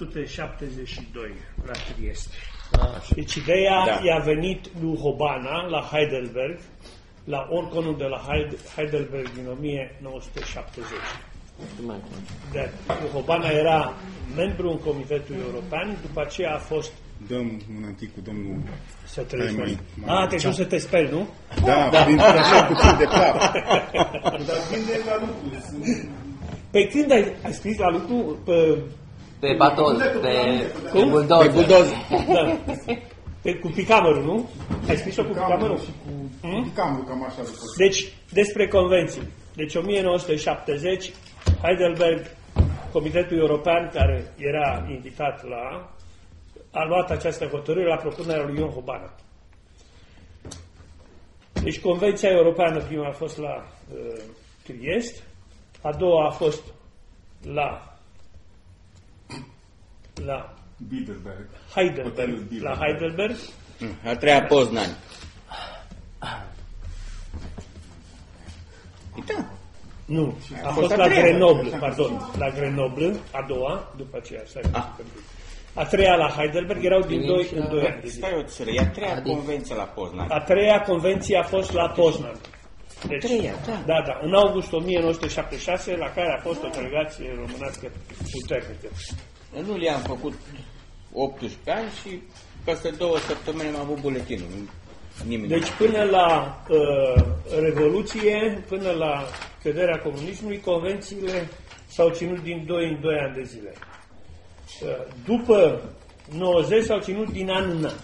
1972 la Trieste. Deci ideea Da. i-a venit lui Hobana la Heidelberg, la Orconul de la Heide- Heidelberg din 1970. De, Hobana era membru în Comitetul European, după aceea a fost Dăm un antic cu domnul... să trăiești Hai, mai... mai- mai- A, te-ai dus să te speli, nu? Da, da. prin așa puțin de cap. Dar vinde la lucru. sunt- Pe când ai, ai scris la lucru, pe, Pe baton, pe, pe Cum? Pe buldozer. buldozer. da, pe, cu picamărul, nu? Ai scris-o cu picamărul? și cu camul, cam așa după. Deci, despre convenții. Deci 1970, Heidelberg, Comitetul European, care era invitat la, a luat această hotărâre la propunerea lui Ion Hobana. Deci Convenția Europeană prima a fost la uh, Triest, a doua a fost la la Biederberg. Heidelberg, Hotelul Bilderberg. la Heidelberg, A treia Poznani. Da. Nu, a A fost fost a la treia. Grenoble, pardon, la Grenoble, a doua, după aceea, stai, Ah. a treia la Heidelberg, erau din Venim 2 și în la- 2 ani de zile. Stai o țără, e a treia Adică- convenție la Poznani. A treia convenție a fost la Poznan. Deci, treia, da. da, da, în august 1976, la care a fost o delegație românească puternică. Nu le-am făcut 18 ani și peste două săptămâni am avut buletinul. Nimeni Deci până la uh, Revoluție, până la căderea comunismului, convențiile s-au ținut din 2 în 2 ani de zile. Uh, după 90 s-au ținut din an în an.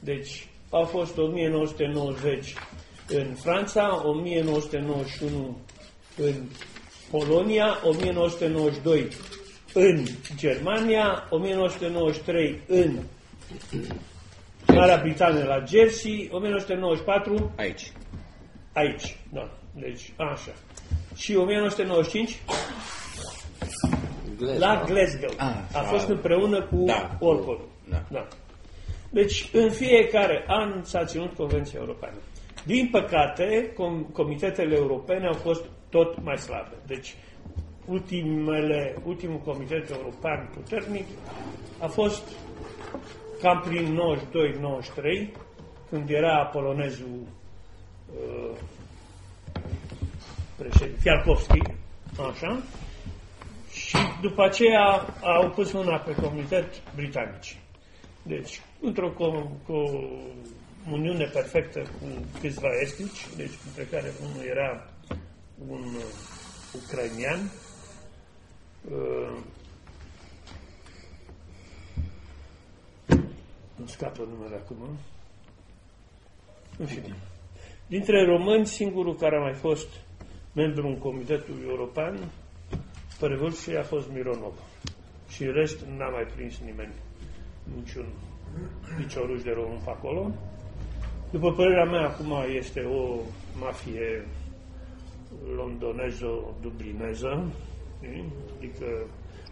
Deci au fost 1990 în Franța, 1991 în Polonia, 1992 în Germania, 1993 în Marea Britanie la Jersey, 1994 aici. aici. Da. Deci, așa. Și 1995 la Glasgow. Ah, A ah. fost împreună cu Da. Orcol. Da. Da. Deci, în fiecare an s-a ținut Convenția Europeană. Din păcate, com- comitetele europene au fost tot mai slabe. Deci, ultimele, ultimul comitet european puternic a fost cam prin 92-93, când era polonezul uh, președinte, Fialkovski, așa, și după aceea au pus mâna pe comitet britanici. Deci, într-o co- comuniune perfectă cu câțiva estici, deci dintre care unul era un uh, ucrainian, uh, nu scapă numele acum, în fine. Dintre români, singurul care a mai fost membru în Comitetul European pe Revoluție a fost Mironov. Și în rest n-a mai prins nimeni niciun nicio ruș de român pe acolo. După părerea mea, acum este o mafie londonezo-dublineză, știi? Adică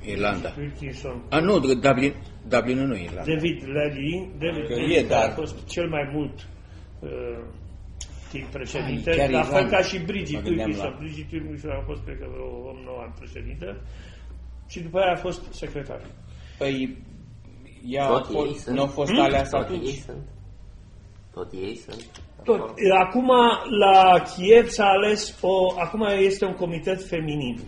Irlanda. Wilkinson, A, nu, Dublin, Dublin nu e Irlanda. David Lely, David Că Lely e, care a dar- fost cel mai mult uh, timp președinte, Ah, e chiar la fel Irlanda. ca și Mă Bridget gândeam Wilkinson. la- Bridget Wilkinson a fost, cred că, vreo 8-9 ani președintă și după aia a fost secretar. Păi, ea a Tot ei fost, sunt. nu a fost Hmm? aleasă Tot ei atunci. sunt. Tot ei sunt. Tot. Acum, la Kiev s-a ales o... Acum este un comitet feminin.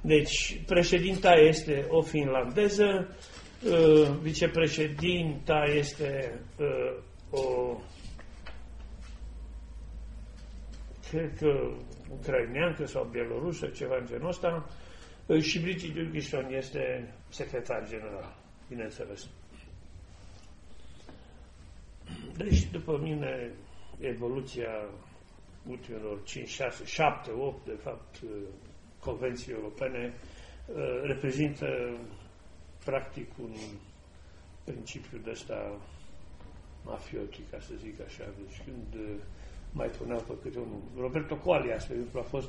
Deci, președinta este o finlandeză, uh, vicepreședinta este uh, o... cred că ucraineancă sau bielorusă, ceva în genul ăsta, uh, și Bridget Wilkinson este secretar general, bineînțeles. Deci, după mine, evoluția ultimelor 5, 6, 7, 8, de fapt, uh, convenții europene uh, reprezintă practic un principiu de ăsta mafiotic, ca să zic așa. Deci când uh, mai puneau pe câte unul. Roberto Coalia, spre exemplu, a fost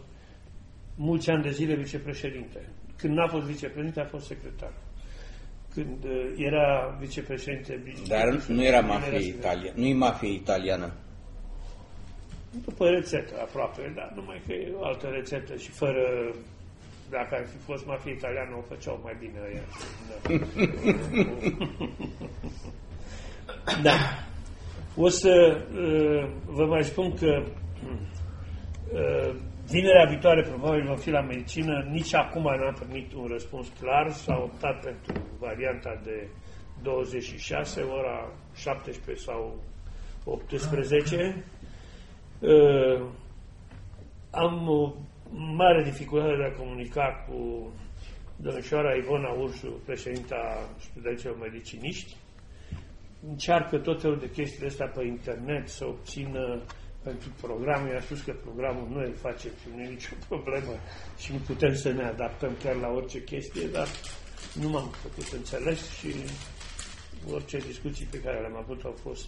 mulți ani de zile vicepreședinte. Când n-a fost vicepreședinte, a fost secretar. Când uh, era vicepreședinte... Dar nu era mafie secretar. italiană. Nu e mafie italiană. După rețetă, aproape, dar numai că e o altă rețetă și fără Dacă ar fi fost mafia italiană, o făceau mai bine ăia. Da. da. O să uh, vă mai spun că uh, vinerea viitoare probabil va fi la medicină. Nici acum nu am primit un răspuns clar. S-a optat pentru varianta de 26, ora 17 sau 18. Uh, am o mare dificultate de a comunica cu domnișoara Ivona Ursu, președinta studenților mediciniști. Încearcă tot felul de chestiile astea pe internet să obțină pentru programul. I-a spus că programul nu îl face și nu e nicio problemă și nu putem să ne adaptăm chiar la orice chestie, dar nu m-am făcut înțeles și orice discuții pe care le-am avut au fost...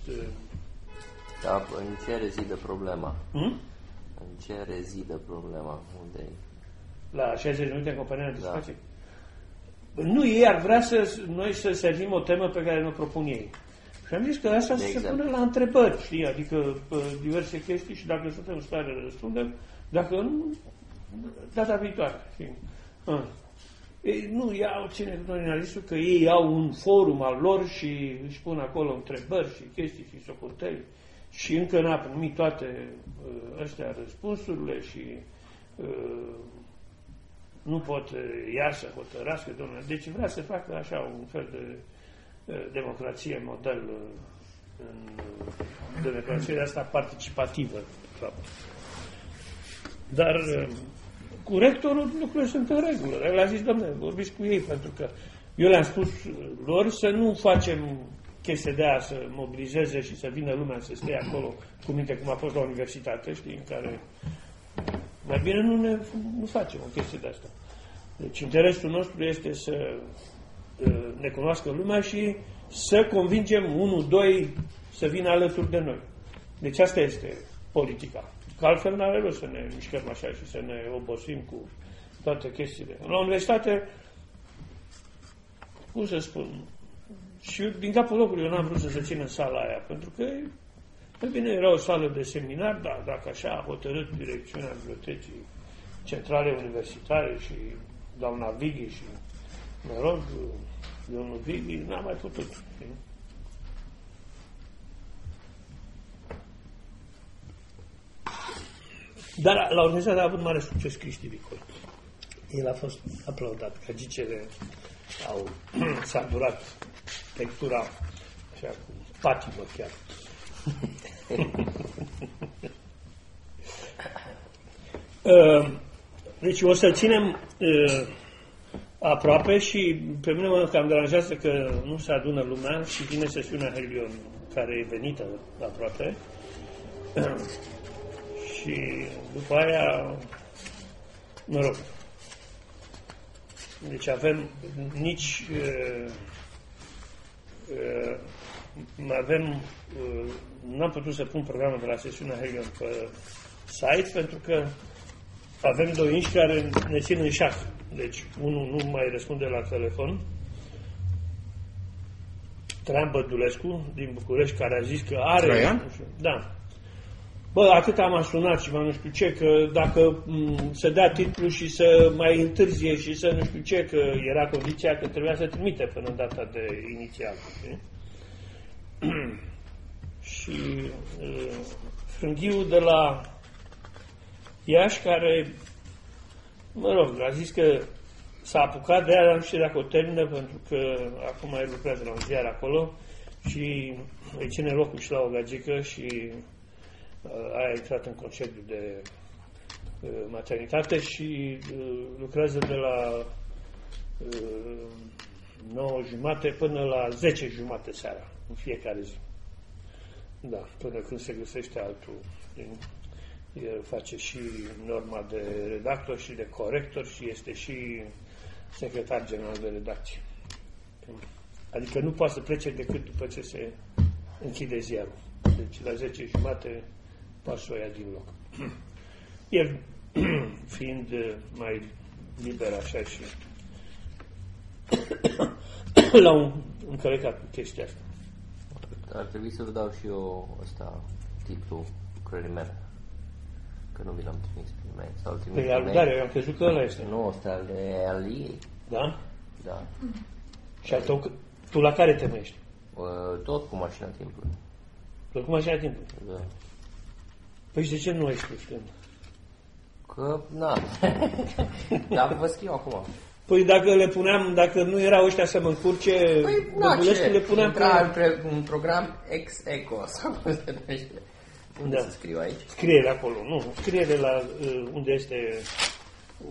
Uh, da, în ce rezidă problema? Hmm? În ce rezidă problema? Unde La 60 minute în compania de da. Nu, ei ar vrea să, noi să servim o temă pe care ne propun ei. Și am zis că asta de se exact. pune la întrebări, știi? Adică diverse chestii și dacă suntem în stare să răspundem, dacă nu, data viitoare. Știi? Ah. Ei, nu iau, ține cu că ei au un forum al lor și își pun acolo întrebări și chestii și socoteli și încă n-a primit toate uh, astea răspunsurile și uh, nu pot uh, ea să hotărască, domnule. Deci vrea să facă așa un fel de uh, democrație model uh, în uh, democrație de asta participativă, de fapt. Dar uh, cu rectorul lucrurile sunt în regulă. El a zis, domnule, vorbiți cu ei, pentru că eu le-am spus lor să nu facem chestia de aia să mobilizeze și să vină lumea să stea acolo cu minte cum a fost la universitate, știi, în care mai bine nu ne nu facem o chestie de asta. Deci interesul nostru este să ne cunoască lumea și să convingem unul, doi să vină alături de noi. Deci asta este politica. Că altfel nu are rost să ne mișcăm așa și să ne obosim cu toate chestiile. La universitate, cum să spun, și din capul locului eu n-am vrut să se țină sala aia, pentru că mai bine era o sală de seminar, dar dacă așa a hotărât direcțiunea bibliotecii centrale universitare și doamna Vighi și, mă rog, domnul Vighi, n-a mai putut. Știi? Dar la organizație a avut mare succes Cristi Vicol. El a fost aplaudat, că gicele au durat lectura așa cu patimă chiar. Uh, deci o să ținem uh, aproape și pe mine mă cam deranjează că nu se adună lumea și vine sesiunea Helion care e venită aproape. și după aia, mă rog, deci avem nici uh, uh, avem uh, nu am putut să pun programul de la sesiunea Helion pe site pentru că avem doi inși care ne țin în șac. Deci unul nu mai răspunde la telefon. Traian Bădulescu din București care a zis că are... Traian? Da. Bă, atât am sunat și m-am nu știu ce, că dacă m- să dea titlu și să mai întârzie și să nu știu ce, că era condiția că trebuia să trimite până în data de inițial. și uh, frânghiul de la Iași, care, mă rog, a zis că s-a apucat de aia, nu știu dacă o termină, pentru că acum el lucrează la un ziar acolo și îi ține locul și la o gagică și Uh, a intrat în concediu de uh, maternitate și uh, lucrează de la 9 jumate până la 10 jumate seara, în fiecare zi. Da, până când se găsește altul. El face și norma de redactor și de corector și este și secretar general de redacție. Adică nu poate să plece decât după ce se închide ziarul. Deci la 10 jumate pasul ăia din loc. El fiind uh, mai liber așa și l-au încălecat cu chestia asta. Ar trebui să vă dau și eu ăsta, titlul lucrării mele. Că nu vi l-am trimis prin mail. Sau îl trimis Păi prin al mail. Dario, eu am crezut că ăla este. Nu, ăsta al, e al ei. Da? Da. Și al tău, tu la care te măiești? Uh, Tot cu mașina timpului. Tot cum așa timpul. Da. Păi și de ce nu ai spus când? Că, na. Dar vă scriu acum. Păi dacă le puneam, dacă nu erau ăștia să mă încurce, Păi, na, Băbulescu, ce? le puneam Intra pe... în, pre- un program ex-eco, sau cum se numește. Unde Da. să scriu aici? Scriere acolo, nu, scriere la uh, unde este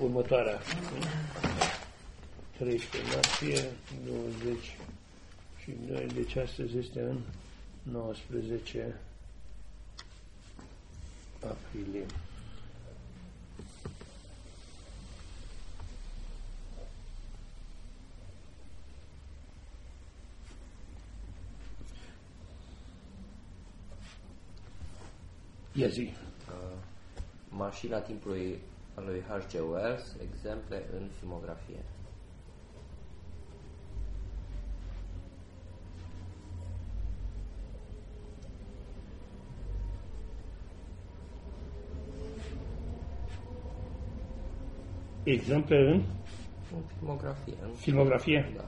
următoarea. 13 martie, 20 și 2, deci astăzi este în 19 aprilie. Ia zi. Mașina timpului a lui H.G. Wells, exemple în filmografie. Exemple în În filmografie. În filmografie. Da.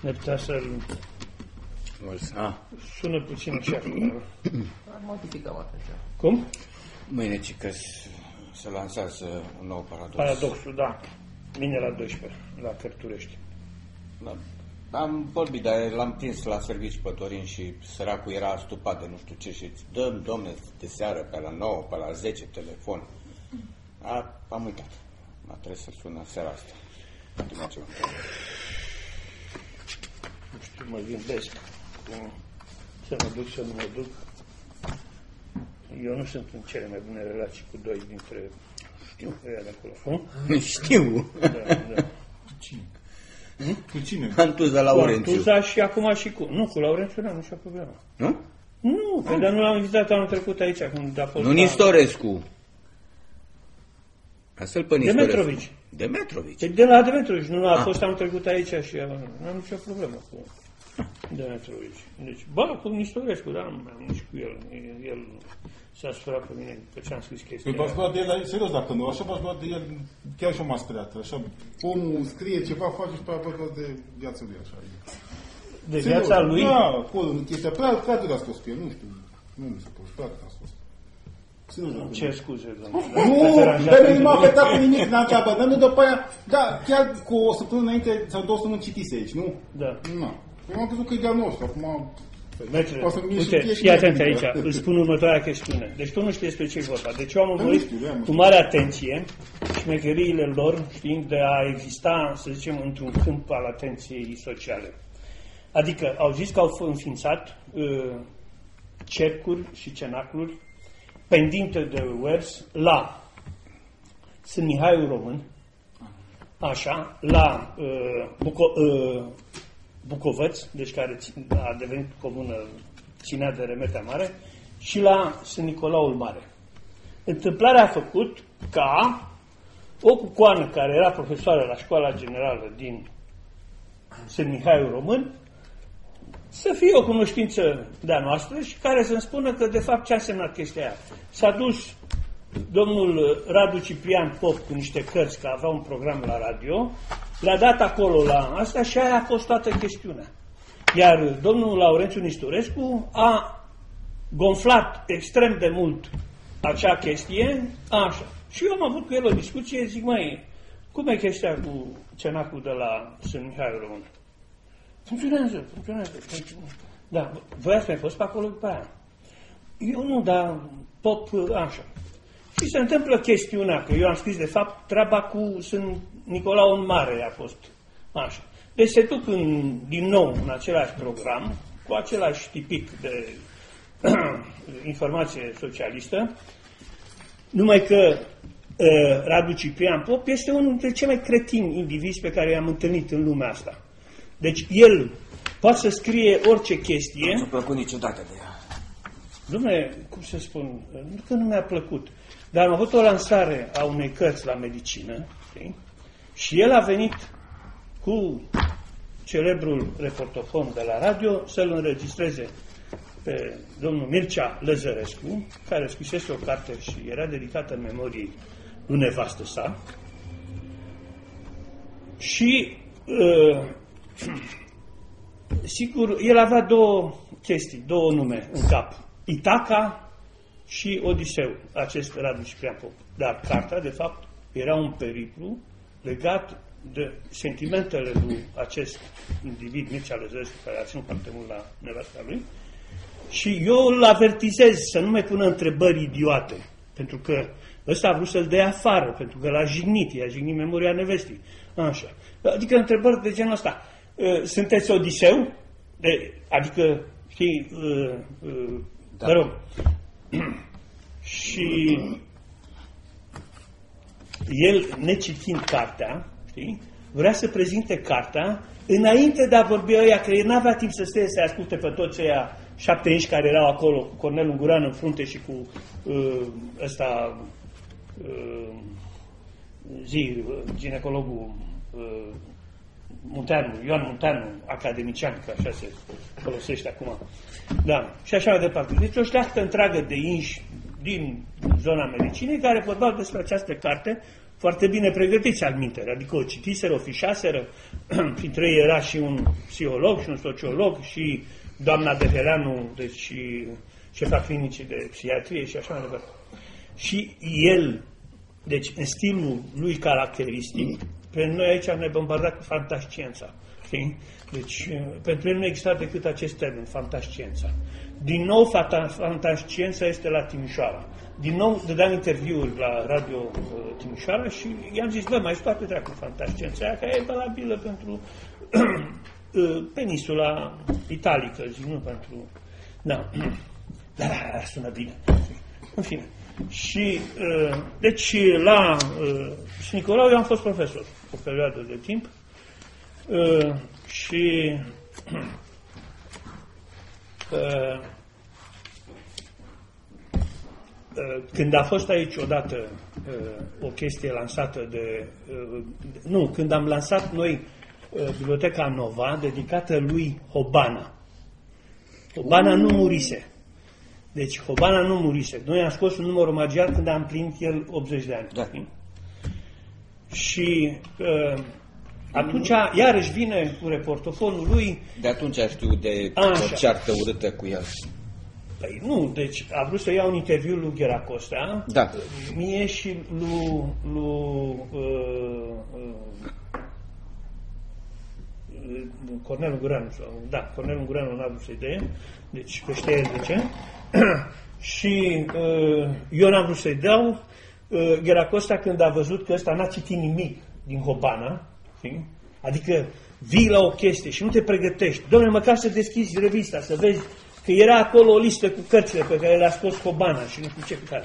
Ne putea să Ah, sună puțin așa. Ar modificăm atunci. Cum? mâine ci că s- se lansează un nou paradox. Paradoxul, da. Mine la 12, la Cărturești. Da. Am vorbit, dar l-am prins la servici pe Dorin și săracul era astupat de nu știu ce și dăm, domne, de seară pe la 9, pe la 10 telefon. A, am uitat. Mă trebuie să sună seara asta. Ultima ceva. Nu știu, mă gândesc cum să mă duc, să nu mă duc. Eu nu sunt în cele mai bune relații cu doi dintre știu ăia de acolo. Nu? Știu. Da, da. Cine? Cu cine? Antuza Cu Laurențiu. Antuza și acum și cu... Nu, cu Laurențiu n-am nicio problemă. Nu? Nu, că dar nu l-am invitat anul trecut aici, când a fost... Nu la- Nistorescu. Asta-l pe Nistorescu. Demetrovici. Demetrovici. Păi de la Demetrovici, nu a Ah. fost anul trecut aici și nu am nicio problemă cu Demetrovici. Deci, bă, cu Nistorescu, dar nu am nici cu el. El s-a supărat pe mine pe ce am scris chestia Păi v-ați aia. luat de el, serios, dacă nu, așa v-ați luat de el, chiar și o m-a speriat. Așa, omul scrie ceva, face și pe aia v-ați luat de viața lui, așa. De Serios, viața lui, Da, acolo, în chestia, prea, prea de la scos pe el, nu știu. Nu mi se pare, prea de la scos. Serios, dacă ce scuze, domnule. Nu, dar nu m-a afectat pe nimic, n-am treabă. Dar nu după aia, da, chiar cu o săptămână înainte sau două săptămâni citise aici, nu? Da. Nu. Eu am crezut că e de-al nostru, acum... Merge. O să mi Uite, fie și fii atent mie aici, frică. îți spun următoarea chestiune. Deci tu nu știi despre ce e vorba. Deci eu am nu urmărit știu, da, mă cu știu. mare atenție șmecheriile lor, știind de a exista, să zicem, într-un câmp al atenției sociale. Adică au zis că au f- înființat uh, cercuri și cenacluri pendinte de Wers la Sfânt Mihaiul Român, așa, la uh, Buco, uh, Bucovăț, deci care țin- a devenit comună, ținea de Remetea Mare, și la Sfânt Nicolaul Mare. Întâmplarea a făcut ca o cucoană care era profesoară la școala generală din Sfânt Mihaiul Român să fie o cunoștință de-a noastră și care să-mi spună că de fapt ce a însemnat chestia aia. S-a dus domnul Radu Ciprian Pop cu niște cărți, că avea un program la radio, le-a dat acolo la asta și aia a fost toată chestiunea. Iar domnul Laurențiu Nisturescu a gonflat extrem de mult acea chestie, așa. Și eu am avut cu el o discuție, zic, mai, cum e chestia cu cenacul de la Sfânt Mihai Român? Funcționează, funcționează. funcționează. Da, voi ați mai fost pe acolo după aia? Eu nu, dar pop, așa. Și se întâmplă chestiunea, că eu am scris, de fapt, treaba cu Sfânt Nicolau în Mare a fost așa. Deci se duc în, din nou în același program, cu același tipic de informație socialistă, numai că uh, Radu Ciprian Pop este unul dintre cei mai cretini indivizi pe care i-am întâlnit în lumea asta. Deci el poate să scrie orice Nu chestie, mi-a plăcut niciodată de ea. Dom'le, cum să spun, nu că nu mi-a plăcut, dar am avut o lansare a unei cărți la medicină, știi? și el a venit cu celebrul reportofon de la radio să-l înregistreze pe domnul Mircea Lăzărescu, care scrisese o carte și era dedicată memoriei lui nevastă sa. Și, uh, sigur, el avea două chestii, două nume în cap. Itaca și Odiseu, acest Radu Ciprian Pop. Dar cartea, de fapt, era un periplu legat de sentimentele lui acest individ, Mircea Lăzărescu, care a ținut foarte mult la nevasta lui, și eu îl avertizez să nu mai pună întrebări idiote, pentru că ăsta a vrut să-l dea afară, pentru că l-a jignit, i-a jignit memoria nevestii. Așa. Adică întrebări de genul ăsta. Ă, sunteți Odiseu? De, adică, știi, uh, uh, da. mă rog, și el, necitind cartea, știi, vrea să prezinte cartea înainte de a vorbi ăia, că el n-avea timp să stea să asculte pe toți ăia șapte inși care erau acolo, cu Cornel Unguran în frunte și cu uh, ăsta, uh, zi, ginecologul uh, Munteanu, Ioan Munteanu, academician, că așa se folosește acum. Da, și așa mai departe. Deci o șleachtă întreagă de inși din zona medicinei care vorbeau despre această carte foarte bine pregătiți al minter, adică o citiseră, o fișaseră, printre ei era și un psiholog și un sociolog și doamna Deferanu, deci șefa clinicii de psihiatrie și așa mai departe. Și el, deci în stilul lui caracteristic, pe noi aici ne bombardat cu fantasciența. Știi? Deci, pentru el nu exista decât acest termen, fantasciența. Din nou, fantasciența este la Timișoara. Din nou, dădeam interviuri la Radio uh, Timișoara și i-am zis, bă, mai scoate treacă fantasciența aia, care e valabilă pentru uh, peninsula italică, zic, nu pentru... Da, da, da, sună bine. În fine. Și, uh, deci, la uh, Nicolau eu am fost profesor o perioadă de timp uh, și uh, uh, când a fost aici odată uh, o chestie lansată de... Uh, nu, când am lansat noi uh, Biblioteca Nova, dedicată lui Hobana. Hobana nu murise. Deci Hobana nu murise. Noi am scos un număr magiar când am plinit el 80 de ani. Da. Și uh, atunci, iarăși vine cu reportofonul lui. De atunci știu de o ceartă urâtă cu el. Păi nu, deci a vrut să iau un interviu lui Ghera Costa, da. mie și lui, lui uh, uh, Cornel Ungureanu, da, Cornel Ungureanu n-a vrut să-i dea, deci că știe el de ce, și uh, eu n-am vrut să-i dau, uh, Gheracosta când a văzut că ăsta n-a citit nimic din Hobana, știi? adică vii la o chestie și nu te pregătești, domnule, măcar să deschizi revista, să vezi că era acolo o listă cu cărțile pe care le-a scos Hobana și nu știu ce cu care.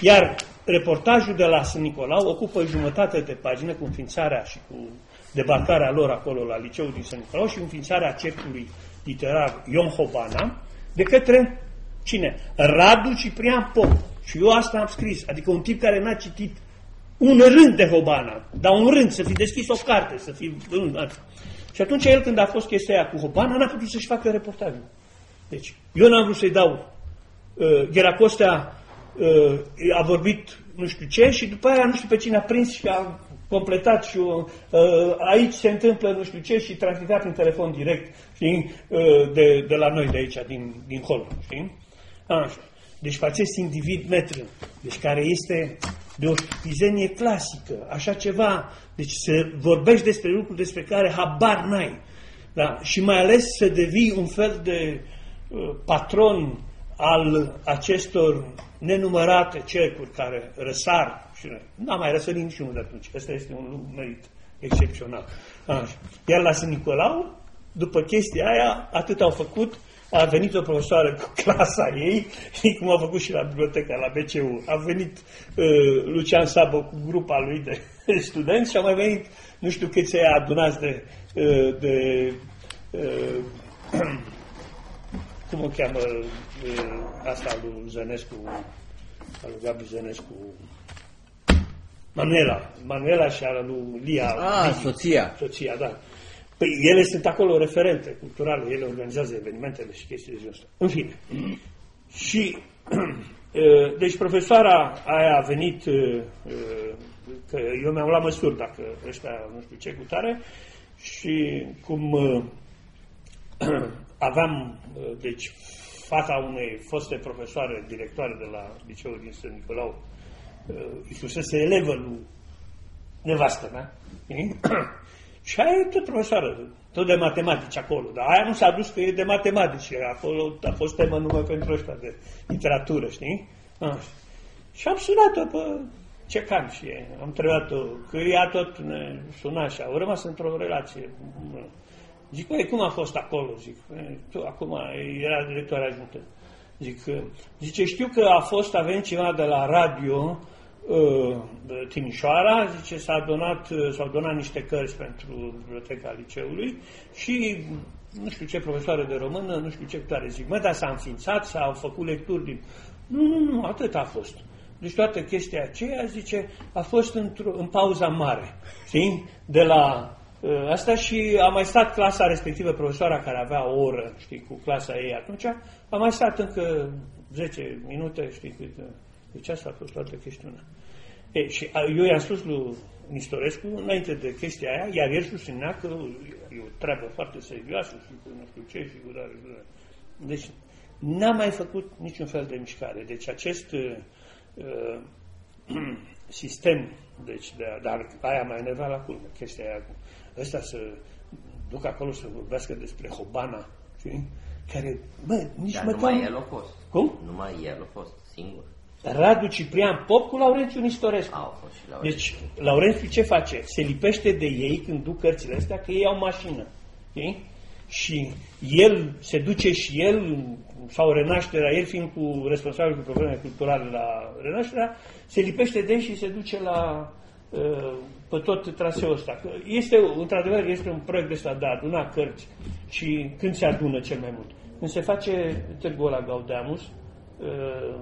Iar reportajul de la Sân Nicolau ocupă jumătate de pagină cu înființarea și cu debarcarea lor acolo la liceul din Sân Nicolau și înființarea cercului literar Ion Hobana de către cine? Radu Ciprian Pop. Și eu asta am scris. Adică un tip care n-a citit un rând de Hobana, dar un rând, să fi deschis o carte, să fi... Și atunci el când a fost chestia aia cu Hobana, n-a putut să-și facă reportajul. Deci, eu n-am vrut să-i dau. Uh, Gheracostea uh, a vorbit nu știu ce și după aia nu știu pe cine a prins și a completat și uh, aici se întâmplă nu știu ce și transmitea prin telefon direct știi, uh, de, de la noi de aici, din, din hol. Știi? Așa. Deci pe acest individ metru, deci care este de o stupizenie clasică, așa ceva, deci să vorbești despre lucruri despre care habar n-ai. Da? Și mai ales să devii un fel de uh, patron al acestor nenumărate cercuri care răsar și n-a mai răsărit niciunul de atunci. Asta este un merit excepțional. Așa. Iar la Sân Nicolau, după chestia aia, atât au făcut, a venit o profesoară cu clasa ei, cum a făcut și la biblioteca, la BCU. A venit uh, Lucian Sabo cu grupa lui de studenți și au mai venit nu știu câți ai adunați de, uh, de uh, cum o cheamă uh, asta lui Zănescu, al lui Gabi Zănescu, Manuela, Manuela și a lui Lia. Ah, Lia. soția. Soția, da. Păi ele sunt acolo referente culturale, ele organizează evenimentele și chestii de genul ăsta. În fine. Și, uh, deci profesoara aia a venit, uh, uh, că eu mi-am luat măsuri dacă ăștia nu știu ce cu tare, și cum uh, aveam, uh, deci, fata unei foste profesoare, directoare de la liceul din Sân Nicolau, uh, îi fusese elevă lui nevastă mea, și aia e tot profesoară, tot de matematici acolo, dar aia nu s-a dus că e de matematici, acolo a fost temă numai pentru ăștia de literatură, știi? Așa. Și am sunat-o pe ce cam și e. Am întrebat-o, că ea tot ne suna și au rămas într-o relație. Zic, băi, cum a fost acolo? Zic, tu, acum era director ajuntă. Zic, zice, știu că a fost, a venit ceva de la radio, uh, Timișoara, zice, s-a donat, s-au donat niște cărți pentru biblioteca liceului și nu știu ce profesoară de română, nu știu ce tare. Zic, mă, dar s-a înființat, s-au făcut lecturi din... Nu, nu, nu, atât a fost. Deci toată chestia aceea, zice, a fost în pauza mare, știi? De la uh, asta și a mai stat clasa respectivă, profesoara care avea o oră, știi, cu clasa ei atunci, a mai stat încă 10 minute, știi, cât, deci asta a fost toată chestiunea. E, și eu i-am spus lui Nistorescu, înainte de chestia aia, iar el susținea că e o treabă foarte serioasă și cu nu știu ce, și cu Deci n-a mai făcut niciun fel de mișcare. Deci acest uh, uh, sistem, deci, de, dar aia mai enervat la culmă, chestia aia cu ăsta să duc acolo să vorbească despre Hobana, știi? Care, bă, nici Dar măcar... numai el a fost. Cum? Numai el a fost, singur. Radu Ciprian Pop cu Laurențiu Nistorescu. Au fost și Laurențiu. Deci, Laurențiu ce face? Se lipește de ei când duc cărțile astea, că ei au mașină. Okay? Și el se duce și el, sau Renașterea, el fiind cu responsabil cu probleme culturale la Renașterea, se lipește de ei și se duce la uh, pe tot traseul ăsta. Este, într-adevăr, este un proiect ăsta de a aduna cărți și când se adună cel mai mult. Când se face târgul la Gaudeamus, uh,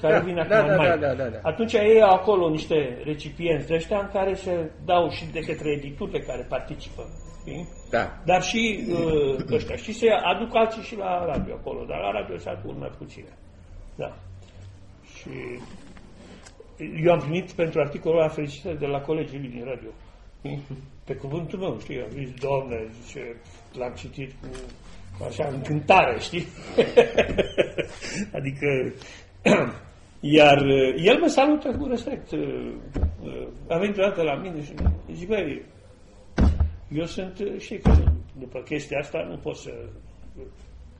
care Da, vine acum da, în da, mai. da, da, da, da. Atunci ei au acolo niște recipienți de ăștia în care se dau și de către editurile care participă. Știi? Da. Dar și uh, ăștia. Și se aduc alții și la radio acolo, dar la radio se aduc mai puține. Da. Și eu am primit pentru articolul ăla felicitări de la colegii lui din radio. Știi? Pe cuvântul meu, știi, am zis, doamne, zice, l-am citit cu așa încântare, știi? adică, iar uh, el mă salută cu respect. Uh, uh, A venit odată la mine și zic, băi, eu sunt, uh, știi că după chestia asta nu pot să...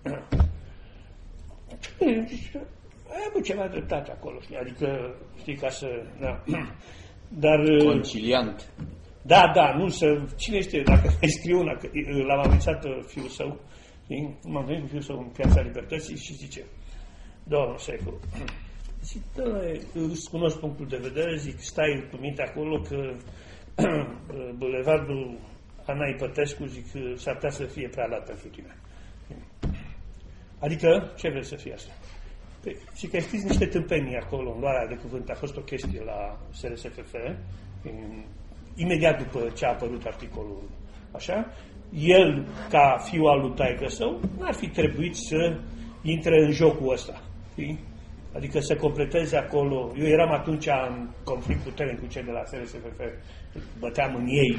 Ai avut ceva dreptate acolo, știi? Adică, știi, ca să... Da. Dar... uh, Conciliant. da, da, nu să... Cine știe, dacă mai scriu una, că uh, l-am amenințat uh, fiul său, știi? M-am venit cu fiul său în Piața Libertății și zice, domnul Secu, zic, da, îți cunosc punctul de vedere, zic, stai cu minte acolo că bulevardul Ana Ipătescu, zic, s-ar putea să fie prea lat pentru tine. Adică, ce vrei să fie asta? Păi, și că ai scris niște tâmpenii acolo, în luarea de cuvânt, a fost o chestie la SRSFF, în, imediat după ce a apărut articolul, așa, el, ca fiu al lui taică său, n-ar fi trebuit să intre în jocul ăsta. Știi? Adică să completeze acolo. Eu eram atunci în conflict puternic cu cei de la SRSFF. Băteam în ei,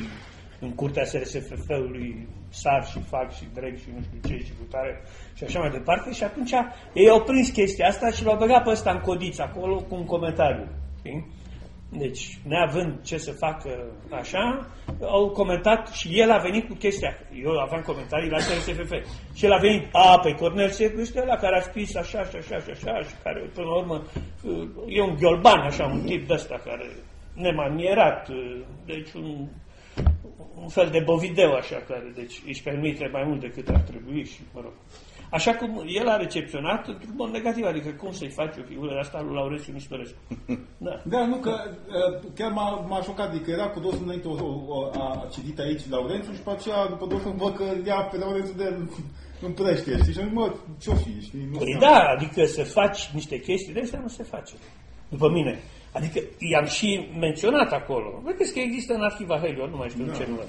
în curtea SRSFF-ului, sar și fac și dreg și nu știu ce și cu tare și așa mai departe. Și atunci ei au prins chestia asta și l-au băgat pe ăsta în codiță acolo cu un comentariu. Știi? Deci, neavând ce să facă așa, au comentat și el a venit cu chestia. Eu aveam comentarii la SFF. Și el a venit, a, pe Cornel Secu este ăla care a scris așa și așa și așa și care, până la urmă, e un ghiolban, așa, un tip de ăsta care nemanierat, deci un, un fel de bovideu, așa, care, deci, își permite mai mult decât ar trebui și, mă rog. Așa cum el a recepționat într-un mod negativ, adică cum să-i faci o figură de asta lui Laurențiu Nistorescu. Da. Da, nu, că uh, chiar m-a, m-a șocat, adică era cu dos înainte, o, o, o, a citit aici Laurențiu și după aceea, după dos văd că ia pe Laurențiu de împrăștie, știi? Și am zis, mă, ce-o fi, știi? Nu Păi știu. da, adică să faci niște chestii de astea nu se face. După mine. Adică i-am și menționat acolo. Vedeți că există în arhiva Helios, nu mai știu da. ce număr.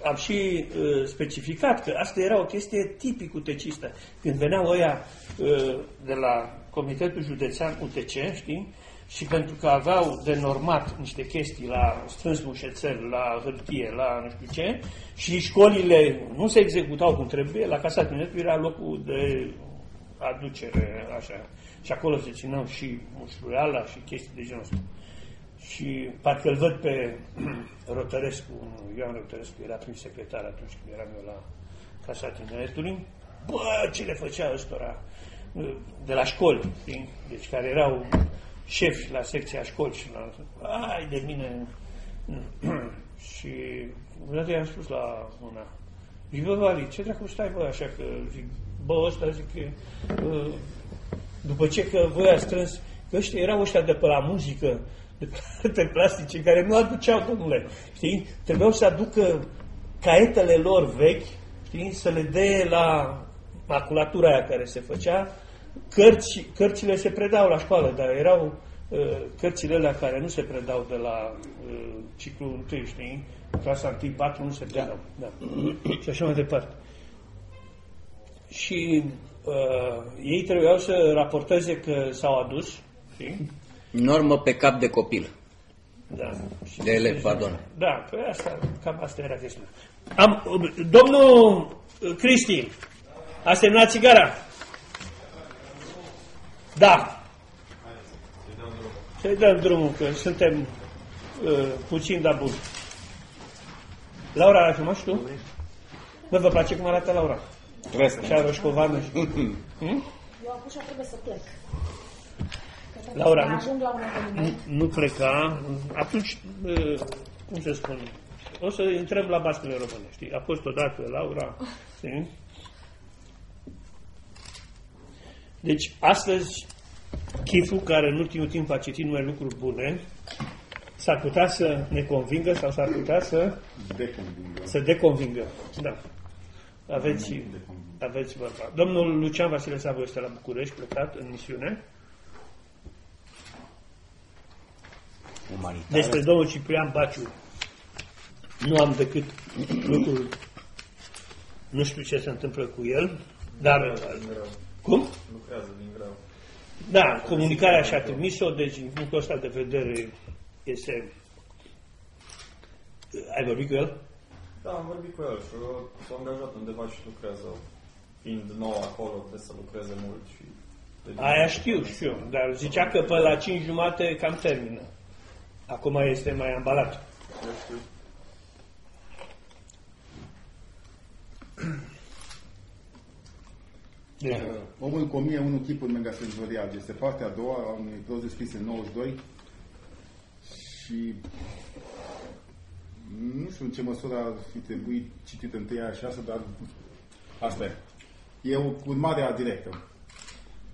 Uh, am și uh, specificat că asta era o chestie tipic utecistă. Când veneau ăia uh, de la Comitetul Județean UTC, știi, și pentru că aveau de normat niște chestii la strâns mușețel, la hârtie, la nu știu ce, și școlile nu se executau cum trebuie, la Casa Tineretului era locul de aducere, așa. Și acolo se țineau și mușluiala și chestii de genul ăsta. Și parcă îl văd pe Rotărescu, Ioan Rotărescu, era prim secretar atunci când eram eu la Casa Tineretului. Bă, ce le făcea ăstora de la școli, știi? deci care erau șefi la secția școli și la... Ai de mine! și odată i-am spus la una, zic, bă, Vali, ce dracu stai, bă, așa că, zic, bă, ăsta, zic, după ce că voi ați strâns, că ăștia erau ăștia de pe la muzică, de pe plastice, care nu aduceau, domnule, știi? Trebuiau să aducă caietele lor vechi, știi? Să le dea la maculatura aia care se făcea, cărți, cărțile se predau la școală, dar erau uh, cărțile alea care nu se predau de la uh, ciclul întâi, știi? Clasa 1, 4 nu se predau. Da. da. și așa mai departe. Și uh, ei trebuiau să raporteze că s-au adus, știi? Normă pe cap de copil. Da. De elev, pardon. Da, pe asta, cam asta era chestia. Am, domnul uh, Cristi, a semnat țigara? Da. Să-i dăm drumul, că suntem uh, puțin da bun. Laura, ai fumat și tu? Bă, vă place cum arată Laura? Trebuie Și are roșcovană. Hmm? Eu acum trebuie să plec. Laura, nu, ajung la un eveniment. nu, nu pleca. Atunci, uh, cum să spun, o să intrăm la bascule române, știi? A fost odată Laura, știi? Deci, astăzi, Chifu, care în ultimul timp a citit numai lucruri bune, s-ar putea să ne convingă sau s-ar putea să Deconvingă. să deconvingă. Da. Aveți, aveți vorba. Domnul Lucian Vasile Savo este la București, plecat în misiune. Umanitară. Despre domnul Ciprian Baciu nu am decât lucruri, nu știu ce se întâmplă cu el, dar... Cum? Lucrează din greu. Da, comunicarea și-a trimis-o, deci din punctul ăsta de vedere este... Ai vorbit cu el? Da, am vorbit cu el și eu s-a angajat undeva și lucrează. Fiind nou acolo, trebuie să lucreze mult și... Aia știu, știu, dar zicea că pe la 5 jumate cam termină. Acum este mai ambalat. Eu știu. Deci, Uh, Omul cu 1001 chipuri megasenzorial este partea a doua a unei proze scrise în 92 și nu știu în ce măsură ar fi trebuit citit întâi aia și asta, dar asta e. E o urmare directă.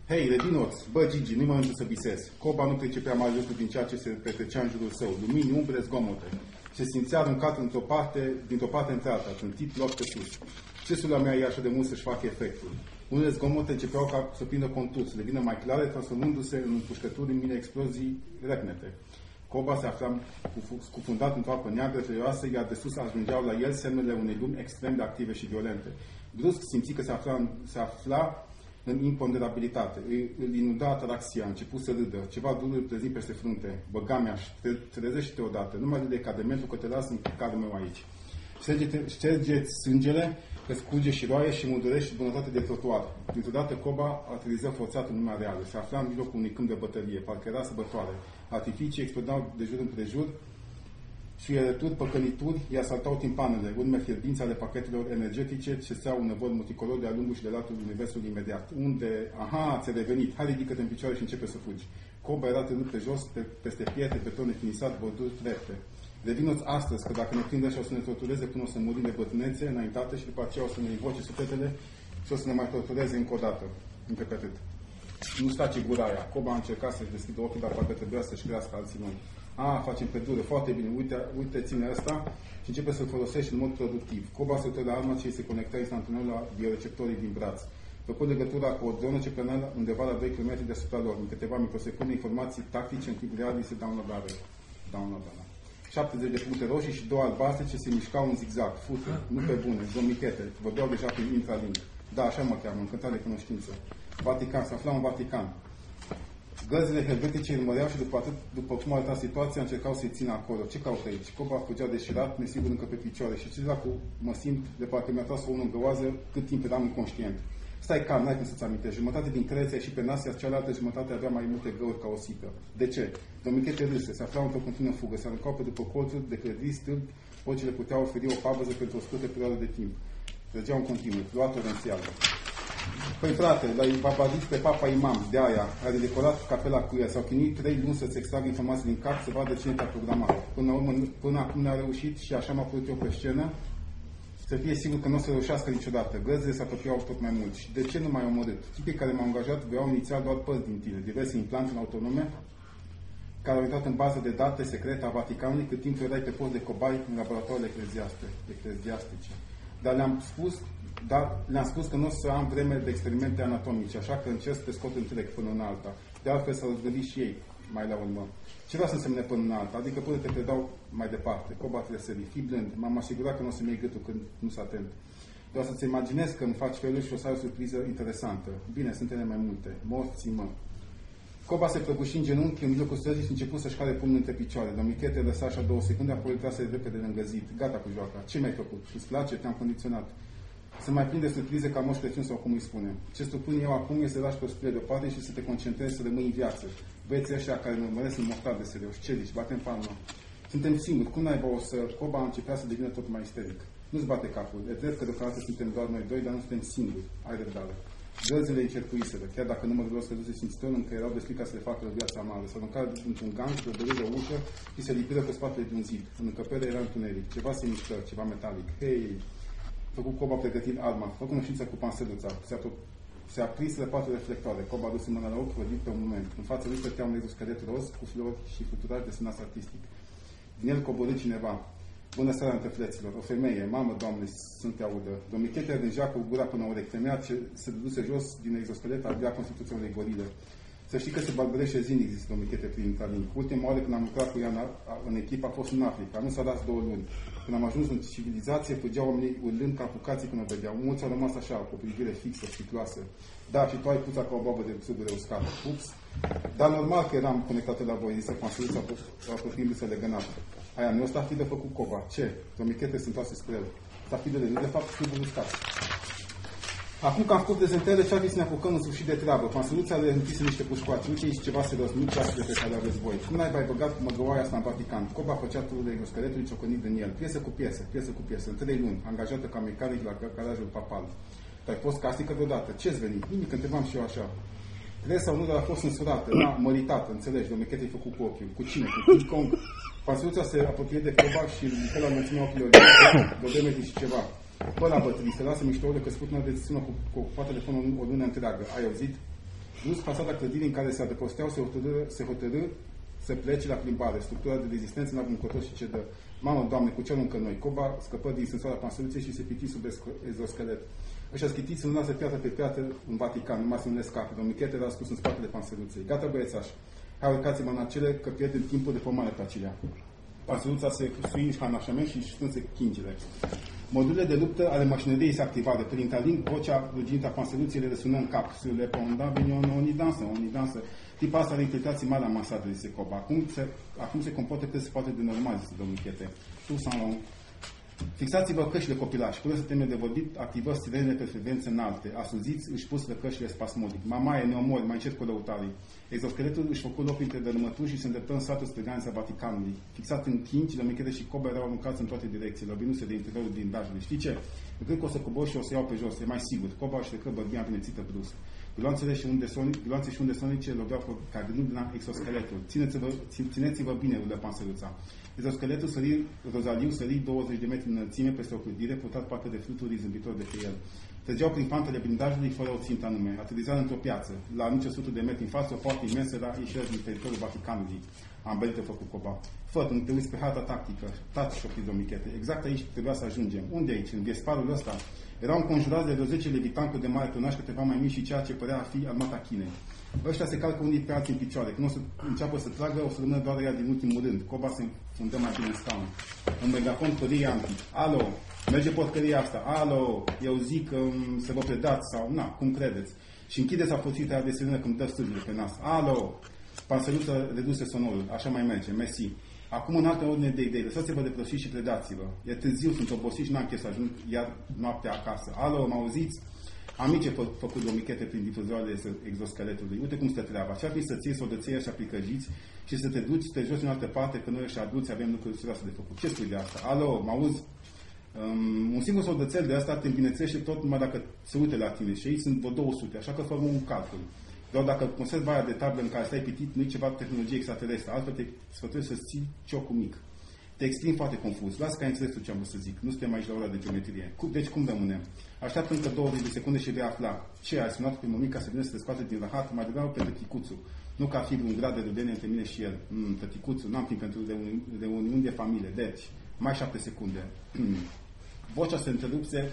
Hei, revinoți, bă, Gigi, nu mă să visez. Coba nu pricepea mai lucru din ceea ce se petrecea în jurul său. Lumini, umbre, zgomote. Se simțea aruncat într-o parte, dintr-o parte într-alta, trântit loc pe sus. Ce mea e așa de mult să-și facă efectul. Unele zgomote începeau ca să prindă contur, să devină mai clare, transformându-se în împușcături în mine explozii repnete. Coba se afla scufundat într-o apă neagră, feioasă, iar de sus ajungeau la el semnele unei lumi extrem de active și violente. Brusc simți că se afla, se afla în imponderabilitate. Îi, îl inunda ataraxia, a început să râdă. Ceva dur îl trezi peste frunte. Băga mea și te, trezește odată. Nu mai râde ca dementul că te las în cadrul meu aici. Ștergeți sângele, că scurge și roaie și murdărește bunătate de trotuar. Dintr-o dată Coba ateriză forțat în lumea reală. Se afla în mijlocul unui câmp de bătălie, parcă era săbătoare. Artificii explodau de jur împrejur, suierături, păcănituri, i asaltau timpanele, urme fierbinți ale pachetelor energetice ce seau un năvod multicolor de-a lungul și de latul universului imediat. Unde, aha, ți-a revenit, hai ridică-te în picioare și începe să fugi. Coba era tânut pe jos, pe, peste pietre, beton nefinisat, borduri trepte. Revinoți astăzi că dacă ne prinde și o să ne tortureze până o să murim de bătrânețe înaintate și după aceea o să ne invoce sufletele și o să ne mai tortureze încă o dată. Încă pe atât. Nu staci gura aia. Coba a încercat să-și deschidă ochii, dar parcă trebuia să-și crească alții noi. A, facem pe dură, foarte bine, uite, uite ține asta și începe să-l folosești în mod productiv. Coba se uită la arma și se conecta instantaneu la bioreceptorii din braț. Făcut legătura cu o dronă ce plănea undeva la 2 km deasupra lor. În câteva microsecunde, informații tactice în timp real se downloadare. downloadare. Și 70 de puncte roșii și două albastre ce se mișcau în zigzag. Fute, nu pe bune, zomichete, vorbeau deja prin intralink. Da, așa mă cheamă, încântare de cunoștință. Vatican, se afla în Vatican. Găzile helvetice îl măreau și după, atât, după cum arăta situația, încercau să-i țină acolo. Ce caută aici? Coba fugea deșirat, nesigur încă pe picioare. Și ce cu mă simt de parcă mi-a tras unul în găoază cât timp eram inconștient. Stai calm, n-ai cum să-ți amintești. Jumătate din creția și pe nasia cealaltă jumătate avea mai multe găuri ca o sită. De ce? Domnichete râse, se aflau într-o continuă fugă, se aruncau pe după colțuri de clădiri stâlpi, ocile puteau oferi o pabăză pentru o scurtă perioadă de timp. Trăgeau în continuu, luat torențială. Păi frate, l-ai babadit pe papa imam, de aia, a ridicolat capela cu ea, s-au chinuit trei luni să-ți extragă informații din cap, să vadă cine te-a programat. Până, urmă, până acum ne-a reușit și așa m-a putut eu pe scenă, să fie sigur că nu o să reușească niciodată. Găzile se apropiau tot mai mult. Și de ce nu mai omorât? Tipii care m-au angajat vreau inițial doar părți din tine, diverse implante autonome, care au intrat în bază de date secrete a Vaticanului cât timp erai pe post de cobai în laboratoarele ecleziastice. Dar le-am spus dar le-am spus că nu o să am vreme de experimente anatomice, așa că încerc să te scot întreg până în alta. De altfel să răzgândi și ei mai la urmă. Ce vreau să însemne până în alta? Adică până te predau mai departe. Coba trebuie să fii blând. M-am asigurat că nu o să-mi iei gâtul când nu s atent. Doar să-ți imaginezi că îmi faci felul și o să ai o surpriză interesantă. Bine, sunt ele mai multe. Morți-mă. Coba se prăbuși în genunchi în mijlocul străzii și început să-și care pumnul între picioare. Domnichete lăsa așa două secunde, apoi trase de repede lângă zid. Gata cu joaca. Ce mi-ai făcut? Îți place? Te-am condiționat să mai prinde surprize ca Moș Crăciun sau cum îi spune. Ce supun eu acum este să lași pe spre deoparte și să te concentrezi să rămâi în viață. Băieții ăștia care ne urmăresc sunt mortal de serios. Ce zici? Batem palma. Suntem singuri. Cum naiba o să Coba începea să devină tot mai isteric? Nu-ți bate capul. E drept că deocamdată suntem doar noi doi, dar nu suntem singuri. Ai răbdare. Gărzile încercuiseră, chiar dacă numărul lor scăzuse simțitor, încă erau destui ca să le facă viața amară. S-au aruncat într-un gang, de o ușă și se lipiră pe spatele de un zid. În încăpere era întuneric, ceva se mișcă, ceva metalic. Hei, făcut Coba pregătind arma, făcut cunoștință cu panseluța, se, atop, se aprins de patru reflectoare, Coba dus mâna la ochi, vădit pe un moment. În fața lui stătea un exoschelet roz cu flori și fluturați desenați artistic. Din el coborât cineva. Bună seara întâmpleților. O femeie, mamă, doamne, sunt te audă. Domnichete rângea cu gura până urechi. Femeia ce se duse jos din exoschelet avea constituția unei gorile. Să știi că se barbărește zilnic, zis domnul Chete prin Italin. Ultima oară când am lucrat cu ea în, în echipă a fost în Africa. Nu s-a dat două luni. Când am ajuns în civilizație, fugeau oamenii urlând ca apucații când o vedeau. Mulți au rămas așa, cu o privire fixă, sticloasă. Da, și tu ai pus ca o babă de subure uscată. Ups. Dar normal că eram conectate la voi, zise consulița apropiindu-se legănat. Aia nu ăsta fi de făcut cova. Ce? Domnul Chete sunt toate spre el. Stafidele, de fapt, subul uscat. Acum că am făcut dezentele, ce ar să ne apucăm în sfârșit de treabă? Constituția le închise niște pușcoace. Uite aici ceva serios, nu ceasurile pe care le aveți voi. Cum n-ai mai băgat măgăoaia asta în Vatican? Coba făcea turul de exoscheletului ciocănit din el. Piesă cu piesă, piesă cu piesă. În trei luni, angajată ca mecanic la garajul papal. Tu ai fost castică deodată. Ce-ți veni? Nimic, întrebam și eu așa. Crezi sau nu, dar a fost însurată, da, măritată, înțelegi, domnule Chet făcut cu ochiul. Cu cine? Cu King Kong. Constituția se apropie de Coba și ridică la înălțimea ochilor. Dă și ceva. Bă, la bătrâni, se lasă miștorile că spune de sună cu, cu, cu telefonul o lună întreagă. Ai auzit? Dus pasada clădirii în care se adăposteau, se hotărâ, se hotărâ să plece la plimbare. Structura de rezistență n-a un și ce dă. Mamă, Doamne, cu ce aruncă noi? Coba scăpă din sensoarea pansăluței și se piti sub exoschelet. Ăștia schitiți să nu lasă piatră pe piatră în Vatican, numai să nu le scape. Domnul Chete era scos în spatele pansăluței. Gata, băiețași. Hai, urcați-mă în acele, că pierdem timpul de pomare pe acelea. Pansăluța se sui în hanașament și strânse chingile. Modurile de luptă ale mașinăriei se activate. Prin talink, vocea rugintă a panseluției le răsună în cap. Sur le ponda, vignon, oni dansă, oni dansă. Tipa asta are infiltrații mari la masată, zise Coba. Acum se, acum se comportă cât se poate de normal, zise domnul Chete. Tu, Saint Fixați-vă cășile copilași. Fără să teme de vorbit, activați sirenele pe frecvențe înalte. Asuziți, își pus cășile spasmodic. Mamaie, ne omori, mai încet cu lăutarii. Exoscheletul își făcu loc printre dărâmături și se îndreptă în satul spre granița Vaticanului. Fixat în chinci, Lămechede și Coba erau aruncați în toate direcțiile, lovindu-se de interiorul din dajului. Știi ce? Cred că o să cobor și o să iau pe jos, e mai sigur. Coba își trecă bărbia binețită brusc. Gloanțele și unde sonic, gloanțe și unde sonice loveau ca gândul din exoscheletul. Țineți-vă, țineți-vă bine, ulă panseluța. Exoscheletul sări, rozaliu sări 20 de metri înălțime peste o clădire, purtat parcă de fluturi zâmbitor de pe el. Trăgeau prin fantele blindajului fără o țintă anume. Aterizarea într-o piață. La nici 100 de metri în față, o poartă imensă la ieșirea din teritoriul Vaticanului. Am belit făcut coba. Fă, nu te uiți pe harta tactică. Tați șopii domichete. Exact aici trebuia să ajungem. Unde aici? În Vesparul ăsta. Erau înconjurați de vreo 10 levitancuri de mare tonaj, câteva mai mici și ceea ce părea a fi armata Chinei. Ăștia se calcă unii pe alții în picioare. Când o să înceapă să tragă, o să rămână doar ea din ultimul rând. Coba se fundă mai bine în scaun. Un megafon părie Ianti. Alo, merge porcăria asta. Alo, eu zic că um, să vă predați sau, na, cum credeți. Și închideți apoțita de sirenă când dă stârgile pe nas. Alo, panseluță reduse sonorul. Așa mai merge. Mersi. Acum în altă ordine de idei, lăsați-vă de plășit și predați-vă. E târziu, sunt obosit și n-am chef să ajung iar noaptea acasă. Alo, mă auziți? Amice fă, făcut domichete prin difuzoarele exoscheletului. Uite cum stă treaba. Ce-ar fi să ții sodăția și aplicăjiți și să te duci, să te joci în altă parte, că noi și adulți avem lucruri serioase de făcut. Ce spui de asta? Alo, mă auzi? Um, un singur soldățel de asta te învinețește tot numai dacă se uite la tine și aici sunt vreo 200, așa că fă un calcul. Doar dacă conservi aia de tablă în care stai pitit, nu e ceva tehnologie extraterestră, altfel te sfătuiesc să ții ciocul mic. Te exprim foarte confuz. Lasă că ai înțeles ce am vrut să zic. Nu suntem aici la ora de geometrie. Deci cum rămânem? Așteaptă încă 20 de secunde și vei afla. Ce ai sunat pe mămica să vină să te scoate din rahat, mai degrabă pe tăticuțul. Nu ca fi un grad de rudenie între mine și el. Mm, tăticuțul, n-am timp pentru reuni- reuniuni de familie. Deci, mai 7 secunde. Vocea se întrerupse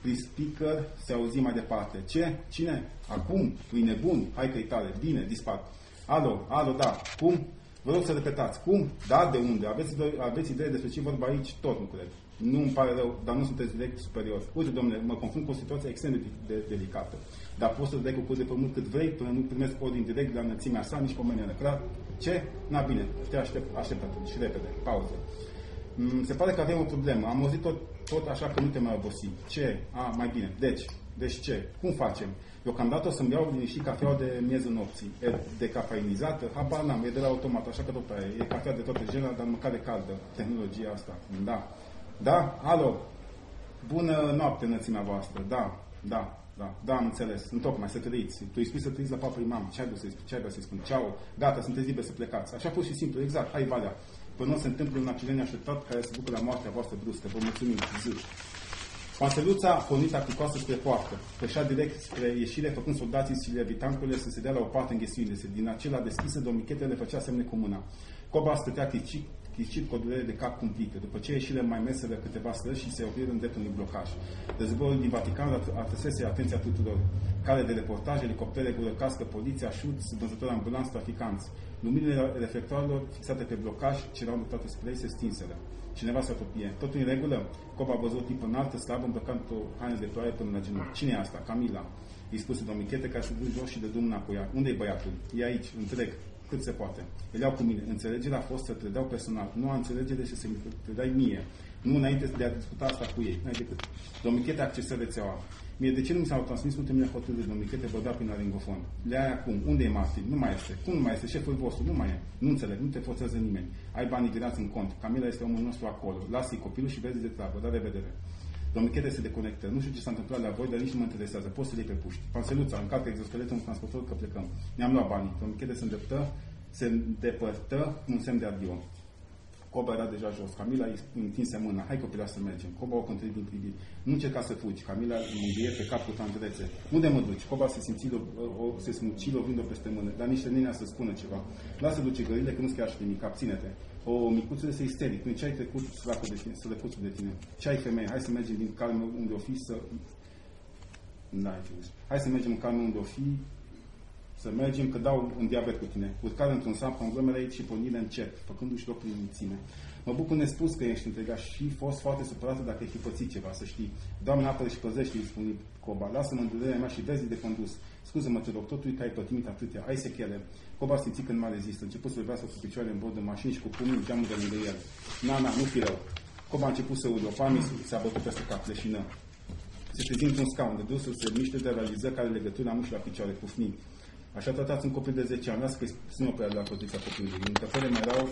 prin speaker se auzi mai departe. Ce? Cine? Acum? Tu e nebun? Hai că tare. Bine, dispar. Alo, alo, da. Cum? Vă rog să repetați. Cum? Da, de unde? Aveți, aveți idee despre ce vorba aici? Tot nu cred. Nu îmi pare rău, dar nu sunteți direct superior. Uite, domnule, mă confrunt cu o situație extrem de, de delicată. Dar poți să dai cu curs de pământ cât vrei, până nu primesc ordin direct la înălțimea sa, nici pomenire. Clar? Ce? Na, bine, te aștept, aștept atunci și repede. Pauză. Mm, se pare că avem o problemă. Am auzit tot, tot așa că nu te mai obosi. Ce? A, mai bine. Deci, deci ce? Cum facem? Deocamdată o să-mi iau liniștit cafeaua de miezul nopții. E decafeinizată? Habar n-am, e de la automat, așa că tot aia. E cafea de toate genurile, dar măcar de caldă. Tehnologia asta. Da. Da? Alo? Bună noapte, înălțimea voastră. Da, da, da, da, am înțeles. Întocmai, să trăiți. Tu îi spui să trăiți la papa imam. Ce ai vrut să-i spui? Ce ai vrut să-i spun? Ceau, gata, sunteți liberi să plecați. Așa pur și simplu, exact, hai valea. Până nu se întâmplă un accident neașteptat care să ducă la moartea voastră bruscă. Vă mulțumim, zi. Panseluța a pornit aplicoasă spre poartă. Pășea direct spre ieșire, făcând soldații și levitancurile să se dea la o parte înghesuindu-se. Din acela deschisă, domnichetele făcea semne cu mâna. Coba stătea chicit, chicit cu o durere de cap cumplită. După ce ieșire mai meseră câteva străzi și se opriră în dreptul unui blocaj. Războiul din Vatican atrăsese atenția tuturor. Cale de reportaj, elicoptere, gură cască, poliția, șut, vânzători ambulanți, traficanți. Luminile reflectoarelor fixate pe blocaj, ce erau îndreptate spre ei, se stinseră. Cineva se apropie. Totul în regulă? Coba a văzut o tipă înaltă, slabă, îmbrăcat o haină de ploaie până la genunchi. Cine e asta? Camila. Îi spuse domnichete ca să duc jos și de drum înapoi. Unde e băiatul? E aici, întreg, cât se poate. El iau cu mine. Înțelegerea a fost să te dau personal. Nu a înțelegere și să mi te dai mie. Nu înainte de a discuta asta cu ei. N-ai decât. Domnichete accesă rețeaua. Mie de ce nu mi s-au transmis ultimele hotărâri de domnichete băda prin laringofon? Le ai acum. Unde e Martin? Nu mai este. Cum nu mai este? Șeful vostru? Nu mai e. Nu înțeleg. Nu te forțează nimeni. Ai banii virați în cont. Camila este omul nostru acolo. Lasă-i copilul și vezi de treabă. Da, de vedere. Domnichete se deconectă. Nu știu ce s-a întâmplat la voi, dar nici nu mă interesează. Poți să le iei pe puști. Panseluța, încarcă exoscheletul în transportor că plecăm. Ne-am luat banii. Domnichete se îndreptă, se îndepărtă cu un semn de adio. Coba era deja jos. Camila îi întinse mâna. Hai copila să mergem. Coba o cântărit din priviri. Nu încerca să fugi. Camila mângâie pe cap cu tandrețe. Unde mă duci? Coba se simți, o, se smuci lovind-o peste mână. Dar nici nenea să spună ceva. Lasă duce gările că nu-ți chiar și nimic. Abține-te. O micuță este isteric. Nu ce ai trecut săracul de tine, sărăcuțul de tine. Ce ai femeie? Hai să mergem din calmă unde o fi să... N-ai Hai să mergem în calmă unde o fi să mergem, că dau un diabet cu tine. Urcare într-un sap, conglomerate și pornire încet, făcându-și loc în mințime. Mă bucur nespus că ești întregat și fost foarte supărată dacă ai fi pățit ceva, să știi. Doamne, apără și păzește, îi spune Coba. Lasă-mă în durerea mea și vezi de condus. Scuză-mă, te rog, totul că ai pătimit atâtea. Ai sechele. Coba simți când mai rezistă. Început să vorbească cu picioarele în bord de mașini și cu pumnul geamul de lângă el. Na, na, nu fi rău. Coba a început să urlă. Pami s-a bătut peste cap, leșină. Se trezi într-un scaun, de dusul se miște de realiză care legătura am și la picioare, pufni. Așa tratați un copil de 10 ani, lasă că nu prea de la protecția copilului. În căpere mai erau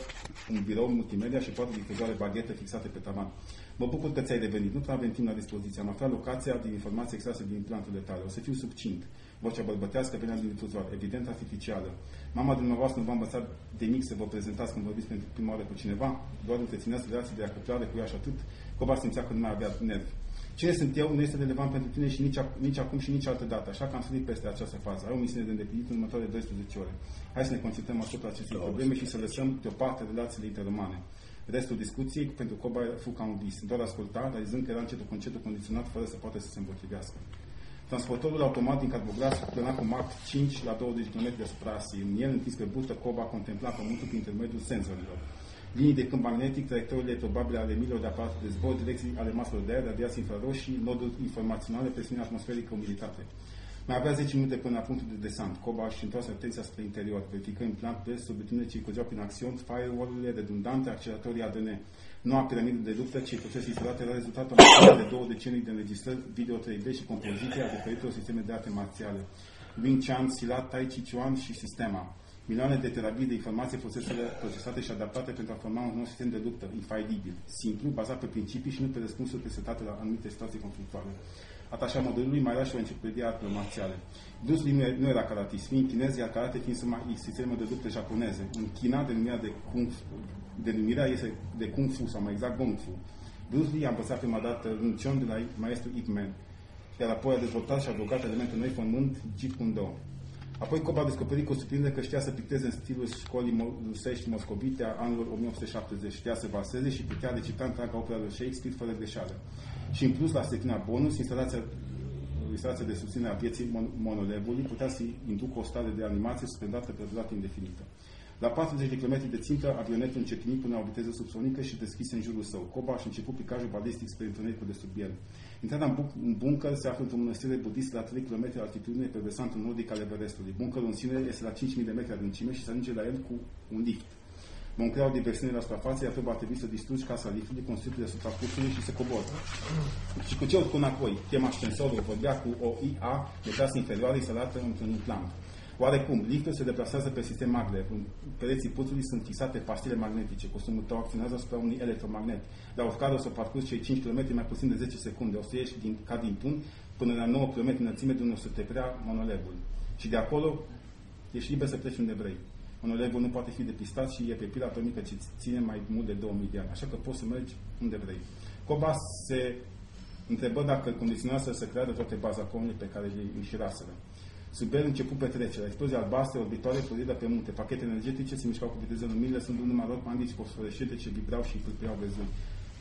un birou multimedia și poate difuzoare baghete fixate pe tavan. Mă bucur că ți-ai revenit. Nu prea avem timp la dispoziție. Am aflat locația din informații extrase din implantele tale. O să fiu succint. Vocea bărbătească venea din difuzor, evident artificială. Mama dumneavoastră nu v-a învățat de mic să vă prezentați când vorbiți pentru prima oară cu cineva, doar întrețineați relații de acoplare cu ea și atât. Coba simțea că nu mai avea nervi. Cine sunt eu nu este relevant pentru tine și nici, ac- nici acum și nici altă dată, așa că am sărit peste această fază. Ai o misiune de îndeplinit în următoarele 12 ore. Hai să ne concentrăm asupra acestei probleme și să lăsăm deoparte relațiile interumane. Restul discuției pentru Coba fu ca un vis. Doar asculta, realizând că era încetul concetul condiționat fără să poată să se împotrivească. Transportorul automat din carbogras plăna cu Mach 5 la 20 km deasupra Asiei. În el, închis pe burtă, Coba contempla pământul prin intermediul senzorilor. Linii de câmp magnetic, traiectoriile probabile ale milor de aparate de zbor, direcții ale maselor de aer, radiații infraroșii, noduri informaționale, presiune atmosferică, umiditate. Mai avea 10 minute până la punctul de desant. Coba și întoarse atenția spre interior, verifică implantele, subiectele ce curgeau prin acțiuni, firewall-urile redundante, acceleratorii ADN. Noua piramidă de luptă, cei procese instalate era rezultatul de două decenii de înregistrări video 3D și compoziție a diferitelor sisteme de arte marțiale. Wing Chun, Silat, Tai Chi Chuan și Sistema. Milioane de terabit de informații procesele procesate și adaptate pentru a forma un nou sistem de luptă, infailibil, simplu, bazat pe principii și nu pe răspunsuri prezentate la anumite situații conflictuale. Atașa modelului mai era și o enciclopedie artelor marțiale. Bruce Lee nu era karatist, fiind chinez, iar karate fiind sistemul de luptă japoneze. În China, denumirea, de kung, denumirea este de Kung Fu, sau mai exact Gong Fu. Bruce Lee a învățat prima dată Run Chon de la maestru Ip Man, iar apoi a dezvoltat și adăugat elemente noi formând Jeet Kune Do. Apoi Coba a descoperit cu surprindere că știa să picteze în stilul școlii rusești moscovite a anilor 1870. Știa să valseze și putea recita întreaga opera lui Shakespeare fără greșeală. Și în plus, la secțiunea bonus, instalația, instalația de susținere a vieții mon- monolevului putea să inducă o stare de animație suspendată pe durată indefinită. La 40 de km de țintă, avionetul încetinit până la o viteză subsonică și deschise în jurul său. Coba și început picajul balistic spre întunericul de sub el. Intrarea în, bu- în bunker se află într-o mănăstire budistă la 3 km altitudine pe versantul nordic al Everestului. Bunkerul în sine este la 5000 de metri adâncime și se ajunge la el cu un lift. Vom crea o diversiune la suprafață, iar va trebui să distrugi casa liftului, construcțiile suprapusului și să coboră. Și cu ce o înapoi? Chema ascensorul, vorbea cu o IA de clasă inferioară instalată într-un implant. Oarecum, liftul se deplasează pe sistem magnet. În pereții puțului sunt fixate pastile magnetice. Costumul tău acționează asupra unui electromagnet. La urcare o să parcurgi cei 5 km mai puțin de 10 secunde. O să ieși din, ca din tun până la 9 km înălțime de unde o să te prea monolevul. Și de acolo ești liber să pleci unde vrei. Monolevul nu poate fi depistat și e pe pila atomică ce ține mai mult de 2000 de ani. Așa că poți să mergi unde vrei. Coba se întrebă dacă condiționează să creadă toate baza comune pe care le înșiraseră. Sub el început petrecerea. Explozia albastre, orbitoare, florida pe munte. Pachete energetice se mișcau cu viteză luminile, sunt un număr mandici fosforescente ce vibrau și pâlpeau văzut.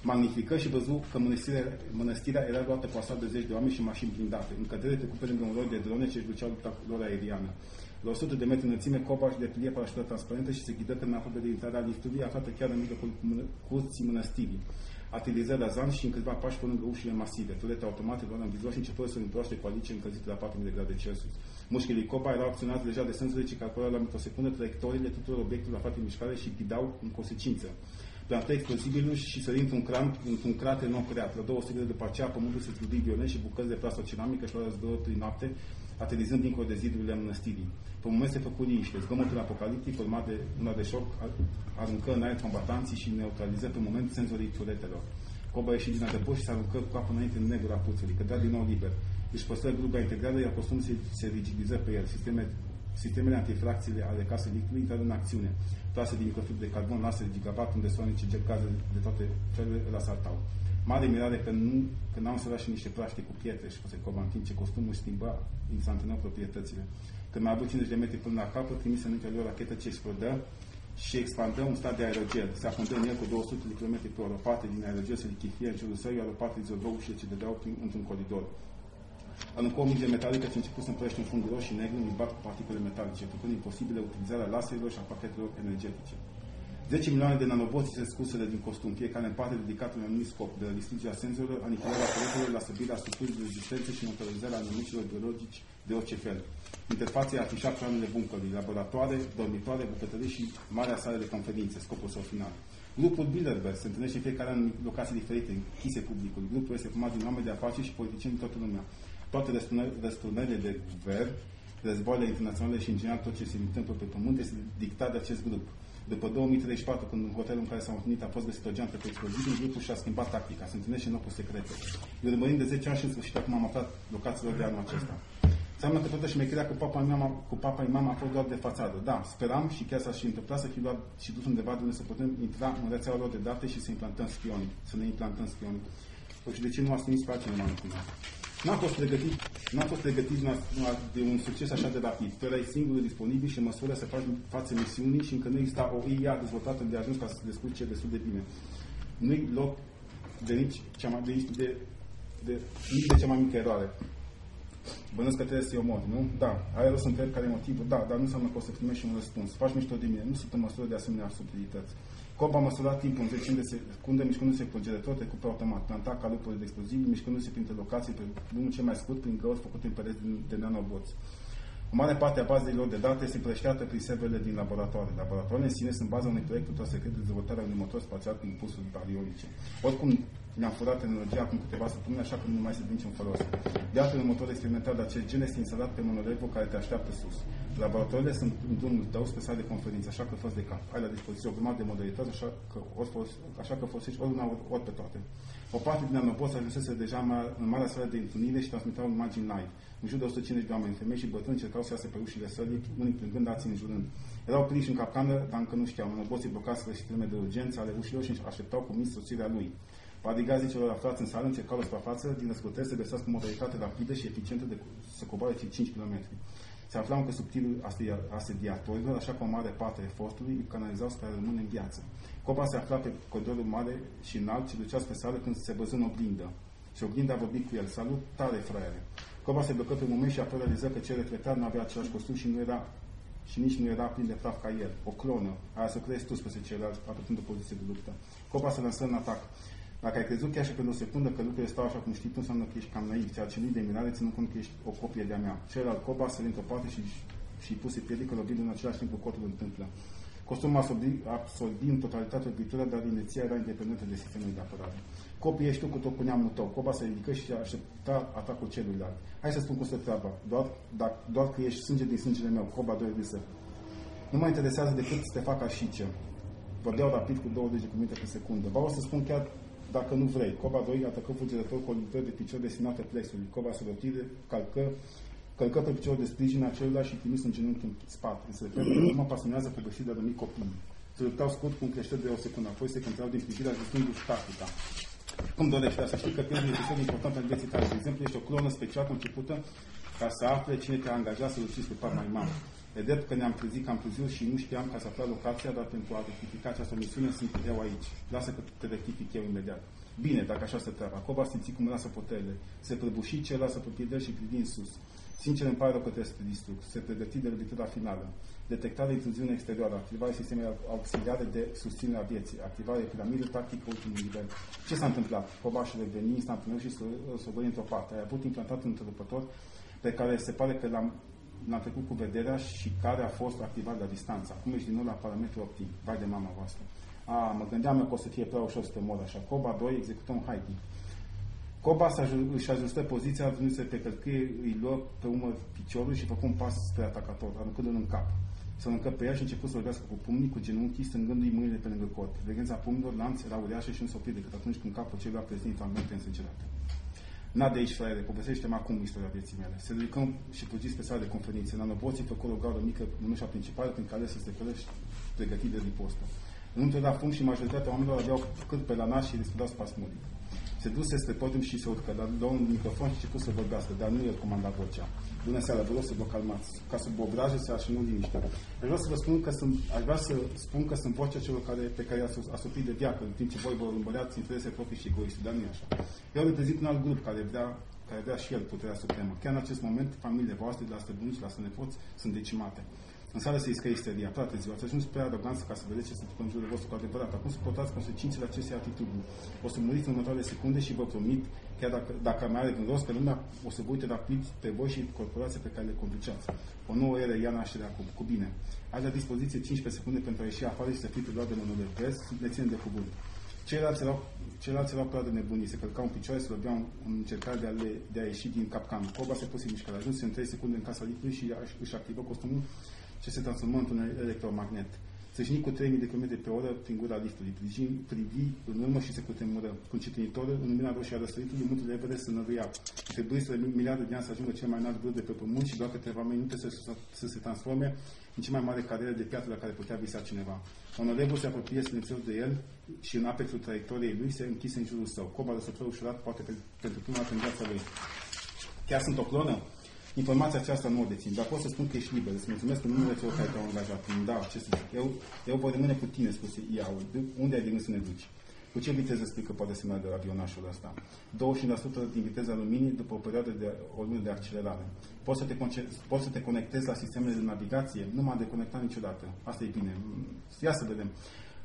Magnifică și văzut că mănăstirea, mănăstirea era luată cu asalt de zeci de oameni și mașini blindate. Încădere trecute lângă un rol de drone ce își duceau lupta lor aeriană. La 100 de metri înălțime, coba și deplie parașută transparentă și se ghidă când apropie de intrarea liftului, aflată chiar în mijlocul curții mănăstirii aterizări la zan și în câțiva pași pe lângă ușile masive. Turete automate luau în vizor și început să întoarce cu alice încălzite la 4000 de grade Celsius. Mușchii Copa erau acționați deja de senzori ce calculau la microsecundă traiectoriile tuturor obiectelor aflate în mișcare și ghidau în consecință. Plantă explozibilul și sări într-un, cram, într-un crater nou creat. La două secunde după aceea, pământul se trudi violent și bucăți de plastoceramică și luau zborul prin noapte, aterizând dincolo de zidurile mănăstirii. Pe moment se făcu liniște. Zgomotul apocaliptic, format de una de șoc, aruncă în aer combatanții și neutraliză pe moment senzorii turetelor. Coba ieși din adăpost și se aruncă cu capul înainte în negru a puțului, cădea din nou liber. Își păstră grupa integrală, iar costumul se, se rigidiză pe el. Sisteme, sistemele antifracțiile ale casei licului intră în acțiune. Plase din microfib de carbon, laser, gigabat, unde sonice, jet gaze de toate felurile îl asaltau. Mare mirare că, nu, că n-au însurat și niște praște cu pietre și puse coba în timp ce costumul schimba instantaneu proprietățile. Când mai a avut 50 de metri până la capăt, trimise în interior rachetă ce explodă și expandă un stat de aerogel. Se afundă în el cu 200 de km pe oră. O parte din aerogel se lichifie în jurul său, iar o parte dizolvă ușile ce dădeau într-un coridor. Aruncă o mingere metalică ce a început să împrăște un fund roșu și negru îmbibat cu particule metalice, făcând imposibilă utilizarea laserilor și a pachetelor energetice. 10 milioane de nanoboți se scursele din costum, fiecare în parte dedicat unui anumit scop, de la distrugerea senzorilor, anihilarea aparatelor, la stabilirea structurii de rezistență și neutralizarea anumicilor biologici de orice fel. Interfața afișa planele bunkerului, laboratoare, dormitoare, bucătării și marea sală de conferințe, scopul său final. Grupul Bilderberg se întâlnește în fiecare an în locații diferite, închise publicului. Grupul este format din oameni de afaceri și politicieni din toată lumea. Toate răsturnările de guvern, războaiele internaționale și în general tot ce se întâmplă pe pământ este dictat de acest grup. După 2034, când în hotelul în care s-au întâlnit a fost găsit o geantă pe exploziv, grupul și-a schimbat tactica, se întâlnește în locuri secrete. Urmărind de 10 ani și în sfârșit acum am aflat locațiilor de anul acesta. Înseamnă că toată șmecherea cu papa, mama, cu papa și mama a fost doar de fațadă. Da, speram și chiar s-a și întâmplat să fi luat și dus undeva de unde să putem intra în rețeaua lor de date și să implantăm spioni, să ne implantăm spioni. Păi și de ce nu ați trimis pe altcineva în final? N-am fost pregătit, n-am fost pregătit na- na- de un succes așa de rapid. Tu erai singurul disponibil și în măsură să faci față misiunii și încă nu exista o IA dezvoltată de ajuns ca să se descurce destul de bine. Nu-i loc de nici cea mai, de, de, de, nici de cea mai mică eroare. Bănuiesc că trebuie să-i omori, nu? Da. Ai rost să întrebi care e motivul? Da, dar nu înseamnă că o să primești un răspuns. Faci mișto de mine. Nu sunt în măsură de asemenea subtilități. Coba a măsurat timpul în 10 de secunde, mișcându-se cu generator trecut pe automat, planta calupuri de explozivi, mișcându-se printre locații pe drumul cel mai scurt, prin găuri făcute în pereți de- de nanoboți. O mare parte a bazelor de date se împrășteată prin serverele din laboratoare. Laboratoarele în sine sunt baza unui proiect tot secret de dezvoltare a unui motor spațial cu impulsuri barionice. Oricum, ne-am furat tehnologia acum câteva săptămâni, așa că nu mai se duce în folos. De altfel, un motor experimental de acest gen este instalat pe monolevul care te așteaptă sus. Laboratoarele sunt în drumul tău spre sala de conferință, așa că fă de cap. Ai la dispoziție o grămadă de modalități, așa că, ori folosi, așa că folosești ori una, ori, ori pe toate. O parte din nanobots ajunsese deja ma- în marea sală de întâlnire și transmiteau imagini live. În jur de 150 de oameni, femei și bătrâni încercau să iasă pe ușile sălii, unii plângând, alții înjurând. Erau prinși în capcană, dar încă nu știau. Nanoboții blocaseră sisteme de urgență ale ușilor și așteptau cu minți sosirea lui. Bodyguardii celor aflați în sală încercau la suprafață din răscuteri să găsească o modalitate rapidă și eficientă de să coboare cei 5 km. Se aflau încă subtilul asediatorilor, așa că o mare parte a efortului îi canalizau spre a rămâne în viață. Copa se afla pe coridorul mare și înalt și ducea spre sală când se văză în oglindă. Și oglinda a vorbit cu el. Salut, tare, fraiere. Copa se blocă pe moment și apoi realiză că cel retretat nu avea același costum și nu era și nici nu era plin de praf ca el. O clonă. Aia să crezi tu spre ceilalți, apătând o poziție de luptă. Copa se lansă în atac. Dacă ai crezut chiar și pentru o secundă că lucrurile stau așa cum știi, tu înseamnă că ești cam naiv, ceea ce nu de mirare, ținând cont că ești o copie de-a mea. Celălalt Coba se într-o parte și, și puse piedică lovind în același timp cu cotul întâmplă. Costumul absorbi, absorbi în totalitate orbitura, dar inerția era independentă de sistemul de apărare. Copii ești tu cu tot cu neamul tău. Coba se ridică și aștepta atacul celuilalt. Hai să spun cum se treaba. Doar, doar, doar că ești sânge din sângele meu. Coba doi râsă. Nu mă interesează decât să te fac așice. Vorbeau rapid cu 20 de cuvinte pe secundă. Ba o să spun chiar dacă nu vrei. Coba 2 atacă fulgerător cu o livră de picior destinată plexului. Coba se rotire, calcă, călcă pe picior de sprijin acelula și trimis în genunchi în spate. Se repede, nu mă pasionează povestirea de mic copii. Se luptau scurt cu un creșter de o secundă, apoi se cântau din privire ajustându-și tactica. Cum dorește să știi că pierdul este episod important în vieții tale. De exemplu, ești o clonă special concepută ca să afle cine te-a angajat să luciți pe par mai mare. E drept că ne-am trezit cam târziu și nu știam ca să afla locația, dar pentru a rectifica această misiune sunt eu aici. Lasă că te rectific eu imediat. Bine, dacă așa se treaba. Coba simți cum lasă puterile. Se prăbuși ce lasă pe și privi în sus. Sincer îmi pare rău că trebuie să te distrug. Se pregăti de lovitura finală. Detectarea intruziune exterioară, activarea sistemului auxiliare de susținere a vieții, activarea piramidă tactică ultimul nivel. Ce s-a întâmplat? Coba și reveni instantaneu și să, să o într-o parte. Ai avut implantat un întrerupător pe care se pare că l-am l-am trecut cu vederea și care a fost activat la distanță. Acum ești din nou la parametru optim. Vai de mama voastră. A, mă gândeam eu că o să fie prea ușor să te mor așa. Coba 2, executăm Heidi. Coba își ajustă poziția, vându-se pe călcâie, îi luă pe umăr piciorul și făcu un pas spre atacator, aruncându-l în cap. Se aruncă pe ea și început să vorbească cu pumnii, cu genunchii, strângându-i mâinile pe lângă cot. Vegența pumnilor lanț era uriașă și nu s-a oprit decât atunci când capul celui a prezint fragmente însângerate. N-a de aici, fraiere, povestește-mi acum istoria vieții mele. Se ridicăm și fugiți pe sala de conferințe. Nanoboții făcut o gaură mică în ușa principală prin care să se călăși pregătit de ripostă. Înăuntru era fum și majoritatea oamenilor aveau cât pe la nas și respirau spasmodic. Se duse spre podium și se urcă, dar luă un microfon și început să vorbească, dar nu el comanda vocea. Bună seara, vă rog să vă calmați. Ca sub obraje se așină liniște. Aș vrea să vă spun că sunt, aș vrea să spun că sunt vocea celor care, pe care i-a asuprit de viață, în timp ce voi vă urmăreați interese proprii și egoiste, dar nu e așa. Eu am trezit un alt grup care vrea care vrea și el puterea supremă. Chiar în acest moment, familiile voastre, de la străbunici, la strănepoți, sunt decimate. În sală se iscă isteria, toată ziua. Ați ajuns prea aroganță ca să vedeți ce se întâmplă în jurul vostru cu adevărat. Acum suportați consecințele acestei atitudini. O să muriți în următoarele secunde și vă promit, chiar dacă, dacă mai are rost, că lumea o să vă uite rapid pe voi și corporația pe care le conduceați. O nouă eră ia naștere acum. Cu bine. Ai la dispoziție 15 secunde pentru a ieși afară și să fii preluat de mânul de pres, le țin de cuvânt. Ceilalți erau, ceilalți erau prea de nebunii, se călcau în picioare, se loveau în încercare de a, le, de a ieși din capcană. Coba se puse în mișcare, ajuns în 3 secunde în casa lipului și își activă costumul ce se transformă într-un electromagnet. țâșni cu 3000 de km pe oră prin gura liftului, privi, privi în urmă și se cutremură. Cu încetinitorul, în lumina roșie a răsăritului, muntele Everest se năruia. Trebuie să miliarde de ani să ajungă cel mai înalt vârf de pe pământ și doar câteva minute să, să, să se transforme în cea mai mare carieră de piatră la care putea visa cineva. Onorevul se apropie silențios de el și în apexul traiectoriei lui se închise în jurul său. Coba răsătură ușurat, poate pe, pentru prima dată în viața lui. Chiar sunt o clonă? Informația aceasta nu o dețin, dar pot să spun că ești liber. Îți mulțumesc în numele celor care te-au angajat. Da, ce să zic. Eu, eu voi rămâne cu tine, spuse ea. Unde ai de gând să ne duci? Cu ce viteză spui că poate să meargă avionașul ăsta? 25% din viteza luminii după o perioadă de o lună de accelerare. Poți să, te poți să te conectezi la sistemele de navigație? Nu m-am deconectat niciodată. Asta e bine. Ia să vedem.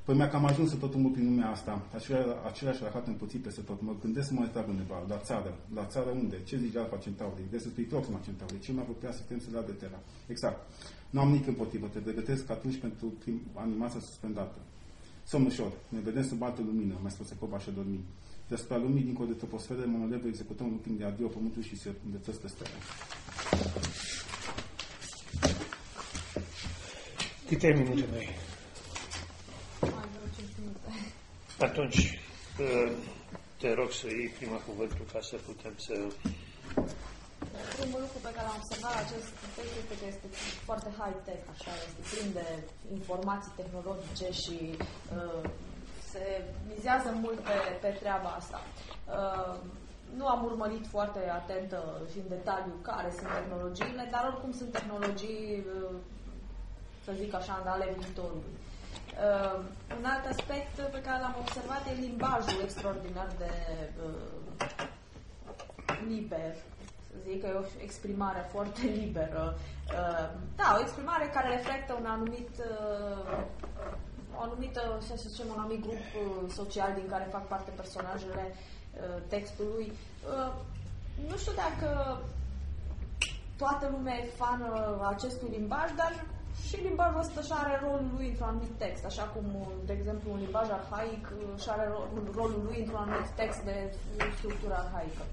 Păi mi-a cam ajuns să tot umblă prin lumea asta, același, același rahat împuțit peste tot. Mă gândesc să mă retrag undeva, la țară. La țară unde? Ce zice Alfa Centauri? De să spui Proxima Centauri. Ce mai putea să fim să de Terra. Exact. Nu am nimic împotrivă. Te pregătesc atunci pentru prim, animația suspendată. Somn ușor. Ne vedem sub altă lumină, mai spus Coba și dormi. Deasupra lumii, dincolo de troposferă, monolevul executăm un timp de adio pământul și se învăță stele. Câte minute mai Atunci, uh, te rog să iei prima cuvântul ca să putem să... Primul lucru pe care l-am observat la acest text este că este foarte high-tech, așa, este plin de informații tehnologice și uh, se mizează mult pe, pe treaba asta. Uh, nu am urmărit foarte atentă și în detaliu care sunt tehnologiile, dar oricum sunt tehnologii, uh, să zic așa, ale viitorului. Uh, un alt aspect pe care l-am observat e limbajul extraordinar de uh, liber, să zic că e o exprimare foarte liberă. Uh, da, o exprimare care reflectă un anumit uh, o anumită, să zicem, un anumit grup uh, social din care fac parte personajele uh, textului. Uh, nu știu dacă toată lumea e fană acestui limbaj, dar și limbajul ăsta și are rolul lui într-un anumit text, așa cum, de exemplu, un limbaj arhaic și are rolul lui într-un anumit text de structură arhaică.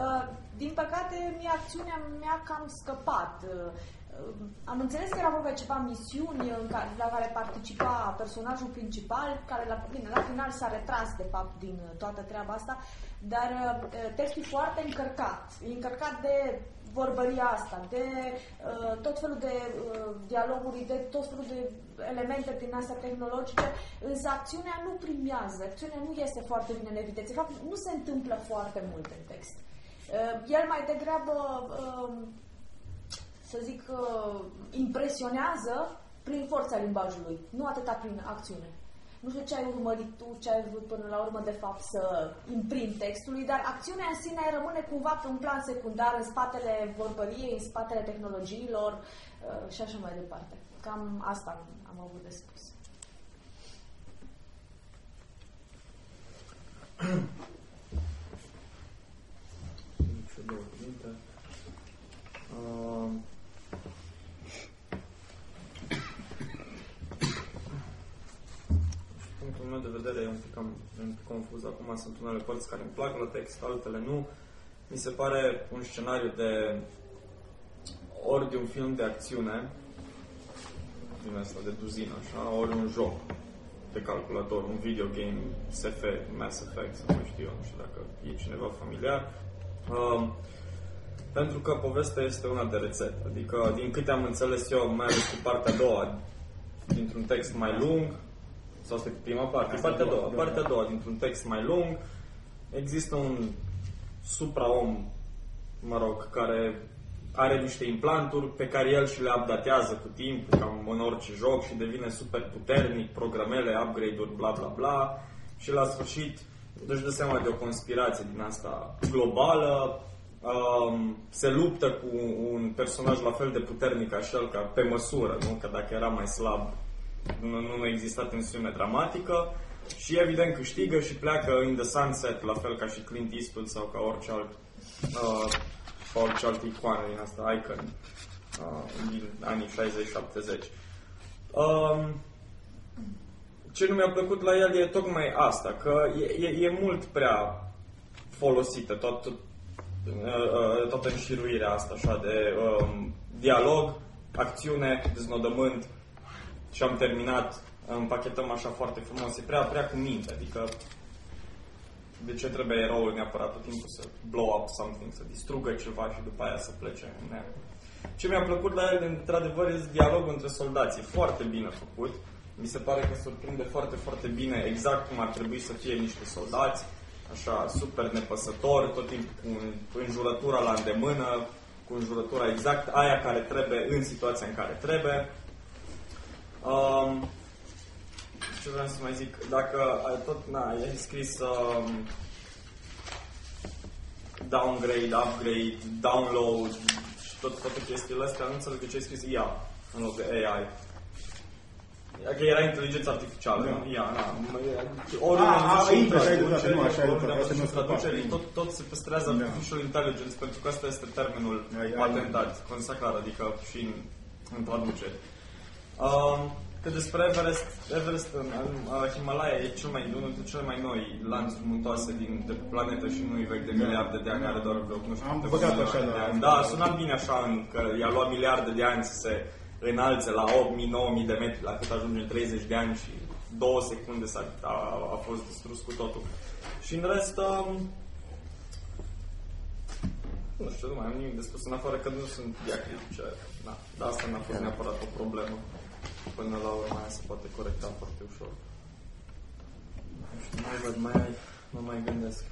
Uh, din păcate, mie acțiunea mi-a cam scăpat. Uh, am înțeles că era vorba de ceva misiuni la care participa personajul principal, care la, bine, la final s-a retras, de fapt, din toată treaba asta, dar uh, textul e foarte încărcat. E încărcat de vorbăria asta, de uh, tot felul de uh, dialoguri, de tot felul de elemente din astea tehnologice, însă acțiunea nu primează, acțiunea nu este foarte bine în evidență. De fapt, nu se întâmplă foarte mult în text. Uh, el mai degrabă, uh, să zic, uh, impresionează prin forța limbajului, nu atâta prin acțiune. Nu știu ce ai urmărit tu, ce ai vrut până la urmă, de fapt, să imprimi textului, dar acțiunea în sine rămâne cumva pe un plan secundar, în spatele vorbăriei, în spatele tehnologiilor uh, și așa mai departe. Cam asta am avut de spus. Uh, punctul meu de vedere e un pic, cam, un pic confuz. Acum sunt unele părți care îmi plac la text, altele nu. Mi se pare un scenariu de ori de un film de acțiune, din asta de duzină, așa, ori un joc de calculator, un video game SF, Mass Effect, sau nu știu eu, nu știu dacă e cineva familiar. Um, pentru că povestea este una de rețetă. Adică, din câte am înțeles eu, mai ales cu partea a doua, dintr-un text mai lung, sau asta e prima parte. Asta partea a doua. doua. Partea a doua, dintr-un text mai lung, există un supraom, mă rog, care are niște implanturi pe care el și le updatează cu timpul, cam în orice joc și devine super puternic, programele, upgrade-uri, bla bla bla și la sfârșit își dă seama de o conspirație din asta globală, um, se luptă cu un personaj la fel de puternic ca și el, ca pe măsură, nu? Că dacă era mai slab, nu, nu exista tensiune dramatică și evident câștigă și pleacă in the sunset, la fel ca și Clint Eastwood sau ca orice alt uh, orice altă icoană din asta, icon uh, din anii 60-70. Um, ce nu mi-a plăcut la el e tocmai asta, că e, e, e mult prea folosită tot, tot, uh, toată înșiruirea asta așa de um, dialog, acțiune, deznodământ, și am terminat, împachetăm așa foarte frumos, e prea, prea cu minte, adică de ce trebuie eroul neapărat tot timpul să blow up something, să distrugă ceva și după aia să plece în nea. Ce mi-a plăcut la el, într-adevăr, este dialogul între soldații. Foarte bine făcut. Mi se pare că surprinde foarte, foarte bine exact cum ar trebui să fie niște soldați, așa super nepăsător, tot timpul cu înjurătura la îndemână, cu înjurătura exact aia care trebuie în situația în care trebuie. Um, ce vreau să mai zic, dacă ai tot, na, e scris um, downgrade, upgrade, download și tot, toate chestiile astea, nu înțeleg de ce ai scris IA în loc de AI. Că era inteligența artificială, da. IA, na. Oriunde A, a, nu aici, așa e, traduceri, nu, așa e, oriunde asta nu mi-a sunt traduceri, scăpat. tot, tot se păstrează Da. artificial intelligence, pentru că asta este termenul Ai- ai- patentat, consacrat, adică și în, în traduceri. Um, că despre Everest, Everest în, în uh, Himalaya e cel mai, unul dintre cele mai noi lanțuri muntoase din, de pe planetă și nu vechi de miliarde de ani, are doar vreo, nu știu, Am câteva băgat milioane așa, de da. ani. Da, sună bine așa, în, că i-a luat miliarde de ani să se înalțe la 8.000-9.000 de metri, la cât ajunge în 30 de ani și două secunde s-a, a, a fost distrus cu totul. Și în rest, um, nu știu, nu mai am nimic de spus, în afară că nu sunt diacritice. Da, dar asta n-a fost neapărat o problemă. Până la urmă aia se poate corecta foarte ușor. Nu știu, mai văd, mai ai, mă mai gândesc.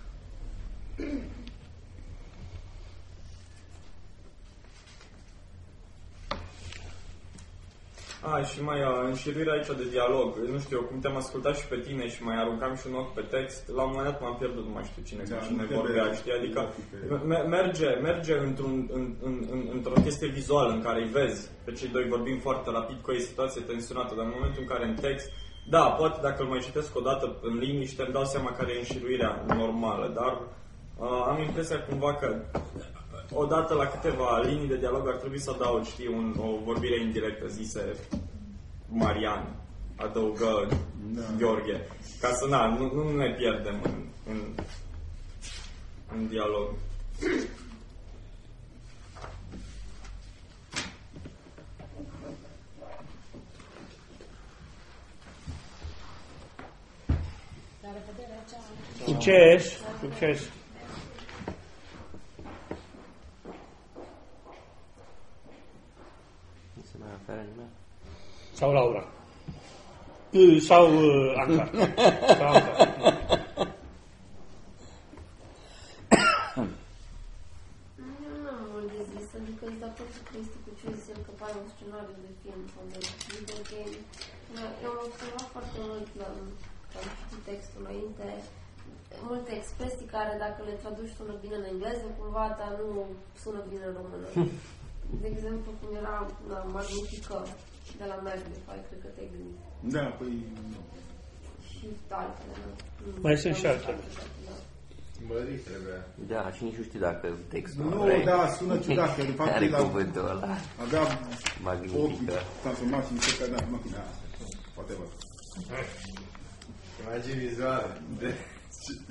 A, și mai uh, înșiruirea aici de dialog. Nu știu, eu cum te-am ascultat și pe tine și mai aruncam și un ochi pe text, la un moment dat m-am pierdut, nu mai știu cine Da, cu cine nu trebuie vorbea, știi? Adică ochii pe- me- merge, merge într-un, în, în, în, într-o chestie vizuală în care îi vezi pe cei doi vorbim foarte rapid că e situație tensionată, dar în momentul în care în text, da, poate dacă îl mai citesc o dată în liniște îmi dau seama care e înșiruirea normală, dar uh, am impresia cumva că odată la câteva linii de dialog ar trebui să adaug, știi, un, o vorbire indirectă zise Marian, adăugă Da. Gheorghe, ca să na, nu, nu ne pierdem în, în, în dialog. La revedere, ceau! Succes! Succes! Nu se mai oferă nimeni? Sau Laura. Uh, Sau uh, Anca. Sau Anca. Eu nu am mult de zis, adică îți de acord cu Cristi cu ce zis el că pare un scenariu de film sau de video game. Eu am observat foarte mult la, că am citit textul înainte, multe expresii care dacă le traduci sună bine în engleză, cumva dar nu sună bine în română. De exemplu, cum era la magnifică de la Magnify, cred că te-ai gândit. Da, păi... Și altele, da. Nu, Mai sunt am și altele. da. Mărit trebuia. Da, și nici nu știu dacă textul Nu, are- da, sună ciudat, că de fapt are e la- cuvântul ăla. Avea ochii Magnifică. transformați în niște da, nu, da, poate văd. Imagini vizuale de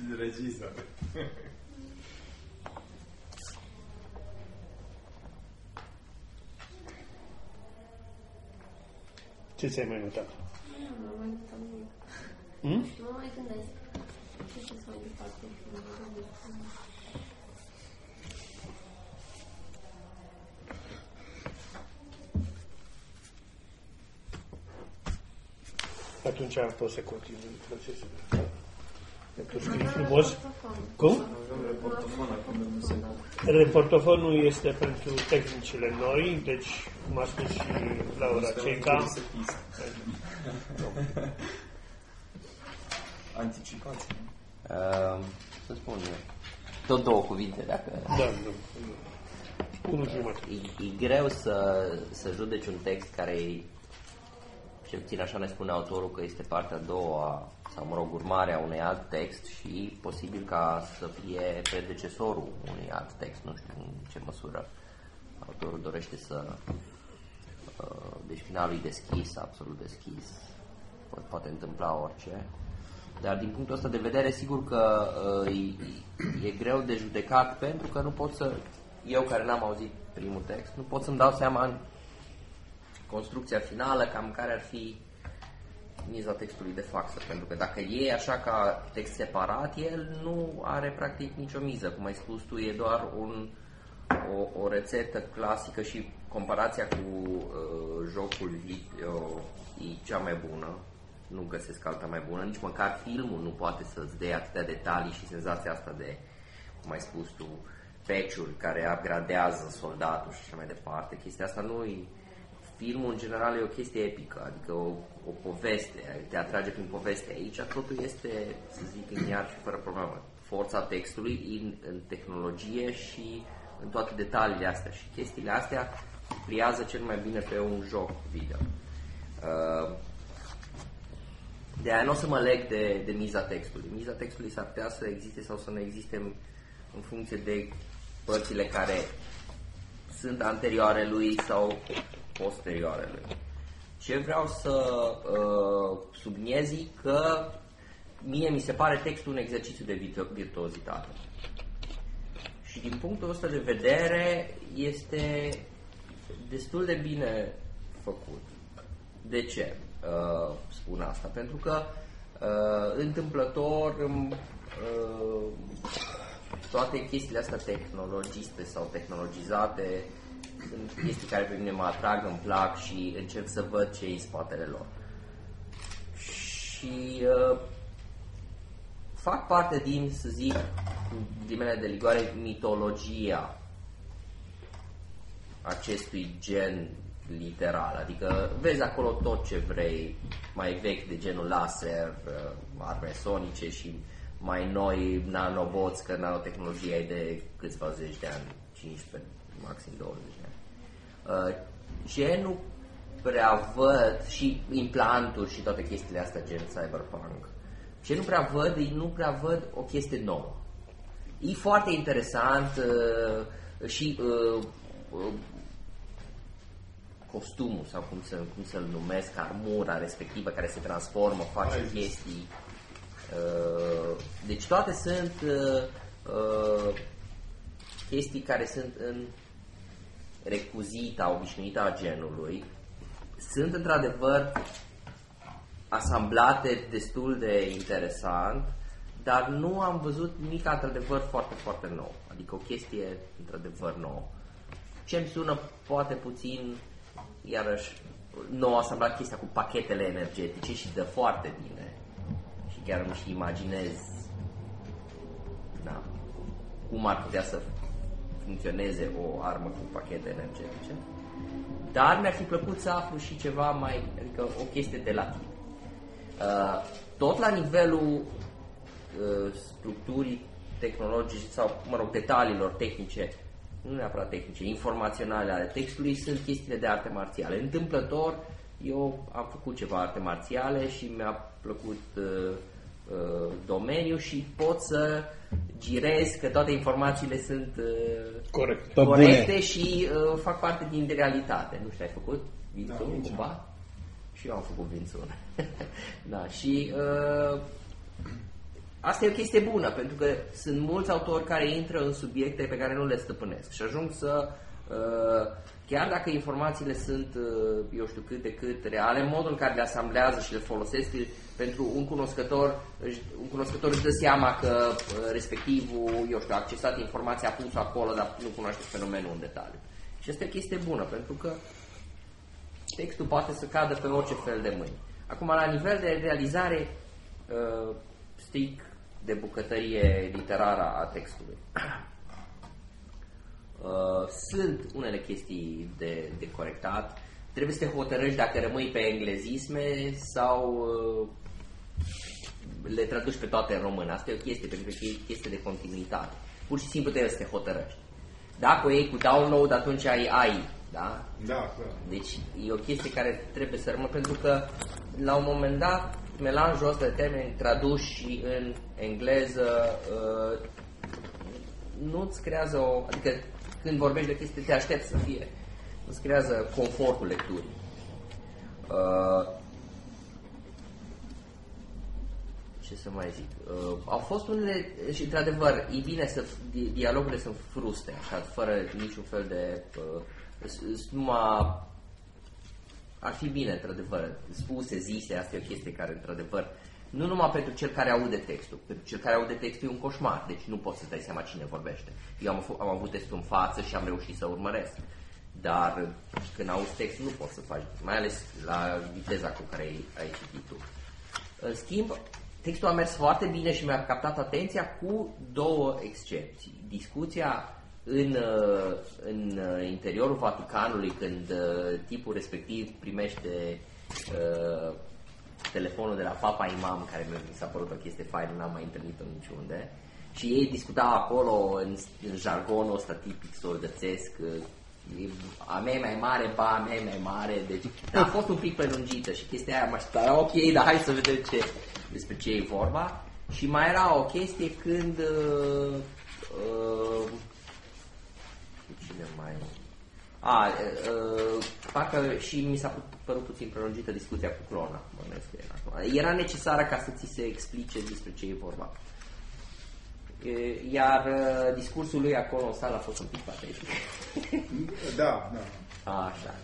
de regizor. Ce ți-ai mai notat? Nu mă mai gândesc nimic. Hmm? Nu mă mai gândesc. Ce să mai departe? Nu mă gândesc. Atunci poți să continui procesul. Tu scrii frumos. Cum? Avem reportofon acum de muzică. Reportofonul este pentru tehnicile noi, deci, cum a spus și Laura Ceca, Anticipație. Uh, să spun eu. Tot două cuvinte, dacă... da, nu, unul jumătate. E, e greu să, să judeci un text care e, cel puțin așa ne spune autorul, că este partea a doua, sau mă rog, urmarea unui alt text și posibil ca să fie predecesorul unui alt text, nu știu în ce măsură autorul dorește să... uh, Deci finalul e deschis, absolut deschis, poate, poate întâmpla orice. Dar din punctul ăsta de vedere, sigur că uh, e, e greu de judecat pentru că nu pot să, eu care n-am auzit primul text, nu pot să-mi dau seama în construcția finală, cam care ar fi miza textului de faxă, pentru că dacă e așa ca text separat, el nu are practic nicio miză. Cum ai spus tu, e doar un, o, o rețetă clasică și comparația cu uh, jocul video e cea mai bună. Nu găsesc alta mai bună, nici măcar filmul nu poate să-ți dea atâtea detalii și senzația asta de, cum ai spus tu, patch care upgradează soldatul și așa mai departe. Chestia asta nu e filmul în general e o chestie epică, adică o, o poveste, te atrage prin poveste. Aici totul este, să zic, în iar și fără problemă. Forța textului în, în tehnologie și în toate detaliile astea și chestiile astea pliază cel mai bine pe un joc video. Uh, de aia nu o să mă leg de, de miza textului. Miza textului s-ar putea să existe sau să nu existe în, în funcție de părțile care sunt anterioare lui sau posterioare lui. Ce vreau să uh, subliniez că mie mi se pare textul un exercițiu de virtuozitate. Și din punctul ăsta de vedere este destul de bine făcut. De ce uh, spun asta? Pentru că uh, întâmplător uh, toate chestiile astea tehnologiste sau tehnologizate sunt chestii care pe mine mă atrag, îmi plac și încerc să văd ce e în spatele lor. Și uh, fac parte din, să zic, ghimele de ligoare, mitologia acestui gen literal. Adică vezi acolo tot ce vrei, mai vechi de genul laser, uh, arme sonice și mai noi nanoboți, că nanotehnologia e de câțiva zeci de ani, 15, maxim 20 de ani. Uh, ce nu prea văd și implanturi și toate chestiile astea gen cyberpunk. Ce nu prea văd, nu prea văd o chestie nouă. E foarte interesant uh, și uh, uh, costumul sau cum, să, cum să-l numesc, armura respectivă care se transformă, face Hai chestii. Uh, deci toate sunt uh, uh, chestii care sunt în recuzita, obișnuită a genului, sunt într-adevăr asamblate destul de interesant, dar nu am văzut nimic într-adevăr foarte, foarte nou. Adică o chestie într-adevăr nouă. Ce îmi sună poate puțin, iarăși, nou asamblat chestia cu pachetele energetice și de foarte bine. Și chiar nu și imaginez da, cum ar putea să funcționeze o armă cu pachete energetice. Dar mi-ar fi plăcut să aflu și ceva mai, adică o chestie de la tine. Uh, tot la nivelul uh, structurii tehnologice sau, mă rog, detaliilor tehnice, nu neapărat tehnice, informaționale ale textului, sunt chestiile de arte marțiale. Întâmplător, eu am făcut ceva arte marțiale și mi-a plăcut uh, uh, domeniu și pot să girez că toate informațiile sunt uh, Corect. corecte și uh, fac parte din realitate. Nu știu, ai făcut vințul Da, cumva? Și eu am făcut vințul. da, și uh, asta e o chestie bună, pentru că sunt mulți autori care intră în subiecte pe care nu le stăpânesc și ajung să uh, chiar dacă informațiile sunt, uh, eu știu, cât de cât reale, modul în care le asamblează și le folosesc pentru un cunoscător, un cunoscător își dă seama că uh, respectivul, eu știu, a accesat informația, a pus acolo, dar nu cunoaște fenomenul în detaliu. Și asta e o chestie bună, pentru că textul poate să cadă pe orice fel de mâini. Acum, la nivel de realizare uh, strict de bucătărie literară a textului, uh, sunt unele chestii de, de corectat. Trebuie să te hotărăști dacă rămâi pe englezisme sau uh, le traduci pe toate în română. Asta e o chestie, pentru că e chestie de continuitate. Pur și simplu trebuie să te hotărăști. Dacă o iei cu download, atunci ai AI, da? Da, clar. Deci e o chestie care trebuie să rămână, pentru că la un moment dat melanjul ăsta de termeni traduși și în engleză uh, nu-ți creează o... Adică când vorbești de chestii te aștepți să fie. Nu-ți creează confortul lecturii. Uh, ce să mai zic, uh, au fost unele, și într-adevăr, e bine să, di- dialogurile sunt fruste, așa, fără niciun fel de, uh, s- s- numai ar fi bine, într-adevăr, spuse, zise, asta e o chestie care, într-adevăr, nu numai pentru cel care aude textul, pentru cel care aude textul e un coșmar, deci nu poți să dai seama cine vorbește. Eu am, am avut textul în față și am reușit să urmăresc. Dar când auzi textul nu poți să faci, mai ales la viteza cu care ai, ai citit tu. În schimb, textul a mers foarte bine și mi-a captat atenția cu două excepții. Discuția în, uh, în uh, interiorul Vaticanului, când uh, tipul respectiv primește uh, telefonul de la Papa Imam, care mi s-a părut o chestie faină, n-am mai întâlnit-o niciunde, și ei discutau acolo în, în jargonul ăsta tipic soldățesc, a mea e mai mare, ba, a mea e mai mare, deci a fost un pic prelungită și chestia aia mă da, ok, dar hai să vedem ce, despre ce e vorba. Și mai era o chestie când uh, uh, cine mai a, uh, parcă și mi s-a părut puțin prelungită discuția cu clona, era. Era necesară ca să ți se explice despre ce e vorba. Iar discursul lui acolo în sală a fost un pic patetic. Da, da. Așa.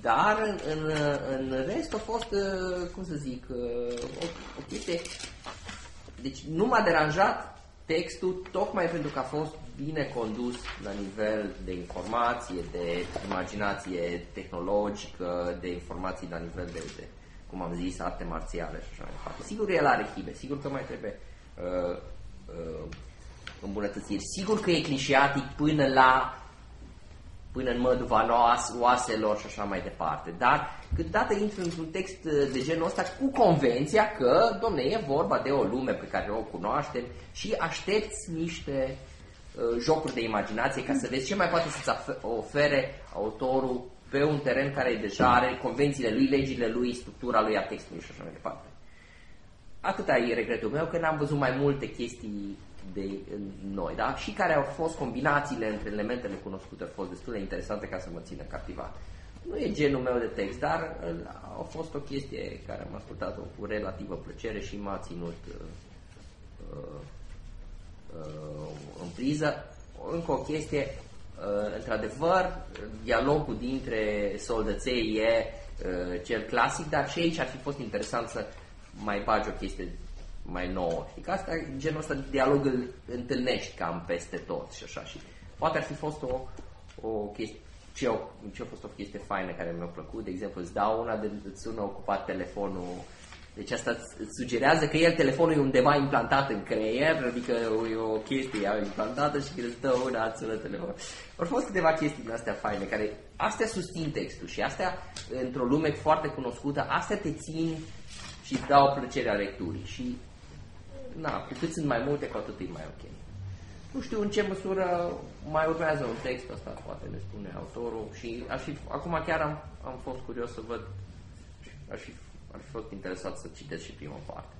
Dar în, în, în rest a fost, cum să zic, o, o chestie... Deci nu m-a deranjat textul tocmai pentru că a fost bine condus la nivel de informație, de imaginație tehnologică, de informații la nivel de, de cum am zis, arte marțiale și așa mai departe. Sigur el are hibe, sigur că mai trebuie uh, uh, îmbunătățiri. Sigur că e clișeatic până la până în măduva noas, oaselor și așa mai departe. Dar câteodată intri într-un text de genul ăsta cu convenția că, domne, e vorba de o lume pe care o cunoaștem și aștepți niște uh, jocuri de imaginație ca să vezi ce mai poate să-ți ofere autorul pe un teren care deja are convențiile lui, legile lui, structura lui a textului și așa mai departe. Atâta e regretul meu că n-am văzut mai multe chestii de noi, da? Și care au fost combinațiile între elementele cunoscute au fost destul de interesante ca să mă țină captivat. Nu e genul meu de text, dar a fost o chestie care am ascultat-o cu relativă plăcere și m-a ținut uh, uh, uh, în priză. Încă o chestie, uh, într-adevăr, dialogul dintre soldăței e uh, cel clasic, dar și aici ar fi fost interesant să mai bagi o chestie mai nouă. Știi că asta, genul ăsta de dialog îl întâlnești cam peste tot și așa. Și poate ar fi fost o, o chestie, ce, o, ce a fost o chestie faină care mi-a plăcut, de exemplu, îți dau una de îți sună ocupat telefonul deci asta îți sugerează că el telefonul e undeva implantat în creier, adică e o chestie implantată și când îți dă una, îți sună telefonul. Au fost câteva chestii din astea faine, care astea susțin textul și astea, într-o lume foarte cunoscută, astea te țin și îți dau plăcerea lecturii. Și na, cu cât sunt mai multe, cu atât e mai ok. Nu știu în ce măsură mai urmează un text ăsta, poate ne spune autorul și aș fi, acum chiar am, am fost curios să văd, aș fi, aș fi fost interesat să citesc și prima parte.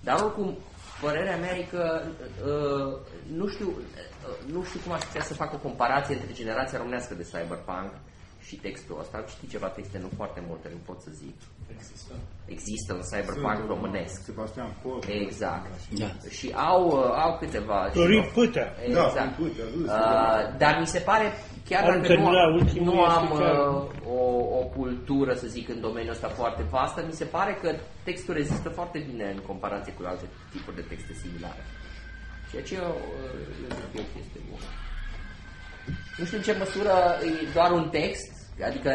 Dar oricum, părerea mea e că uh, nu, știu, uh, nu știu cum aș putea să fac o comparație între generația românească de cyberpunk și textul ăsta. Am citit ceva texte, nu foarte multe, nu pot să zic. Există. Există un cyberpunk românesc. Sebastian Pol. Exact. Da. Și au, uh, au câteva... Dorin Pâtea. Exact. Da, Pâtea, uh, dar mi se pare, chiar Am dacă nu, terminat ultimul, nu am este chiar- uh, o, o cultură, să zic, în domeniul ăsta foarte vastă, mi se pare că textul rezistă foarte bine în comparație cu alte tipuri de texte similare. Ceea ce eu, uh, eu zic că e o chestie bună. Nu știu în ce măsură e doar un text, adică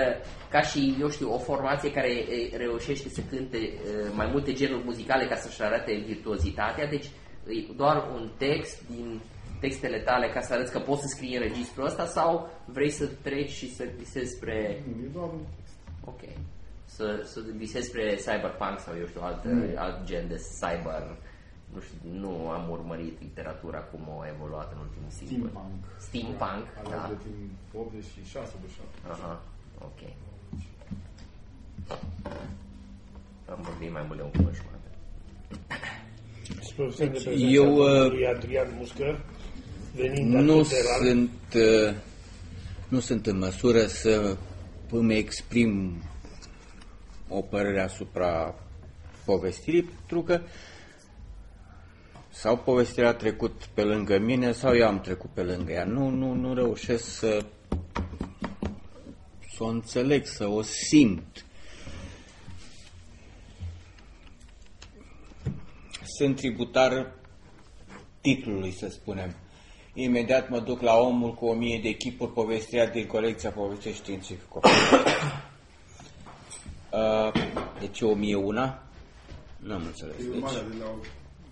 ca și, eu știu, o formație care e, reușește să cânte e, mai multe genuri muzicale ca să-și arate virtuozitatea, deci e doar un text din textele tale ca să arăți că poți să scrii în registrul ăsta sau vrei să treci și să visezi spre... E doar un text. Ok. Să, să visezi spre cyberpunk sau, eu știu, alt, alt gen de cyber... Nu știu, nu am urmărit literatura cum a evoluat în ultimul secol. Steampunk. Steampunk, da. Alea din 86 de 7. Aha, ok. Am vorbit mai mult de un cuvânt și jumătate. Spre de prezența Eu, uh, domnului Adrian Muscă, venind Nu atât de rar. sunt, uh, nu sunt în măsură să îmi exprim o părere asupra povestirii, pentru că sau povestirea a trecut pe lângă mine sau eu am trecut pe lângă ea. Nu, nu, nu reușesc să să o înțeleg, să o simt. Sunt tributar titlului, să spunem. Imediat mă duc la omul cu o mie de chipuri povestirea din colecția povestii științifică. Uh, deci o mie una? Nu am înțeles. E Deci, urmarea de la o...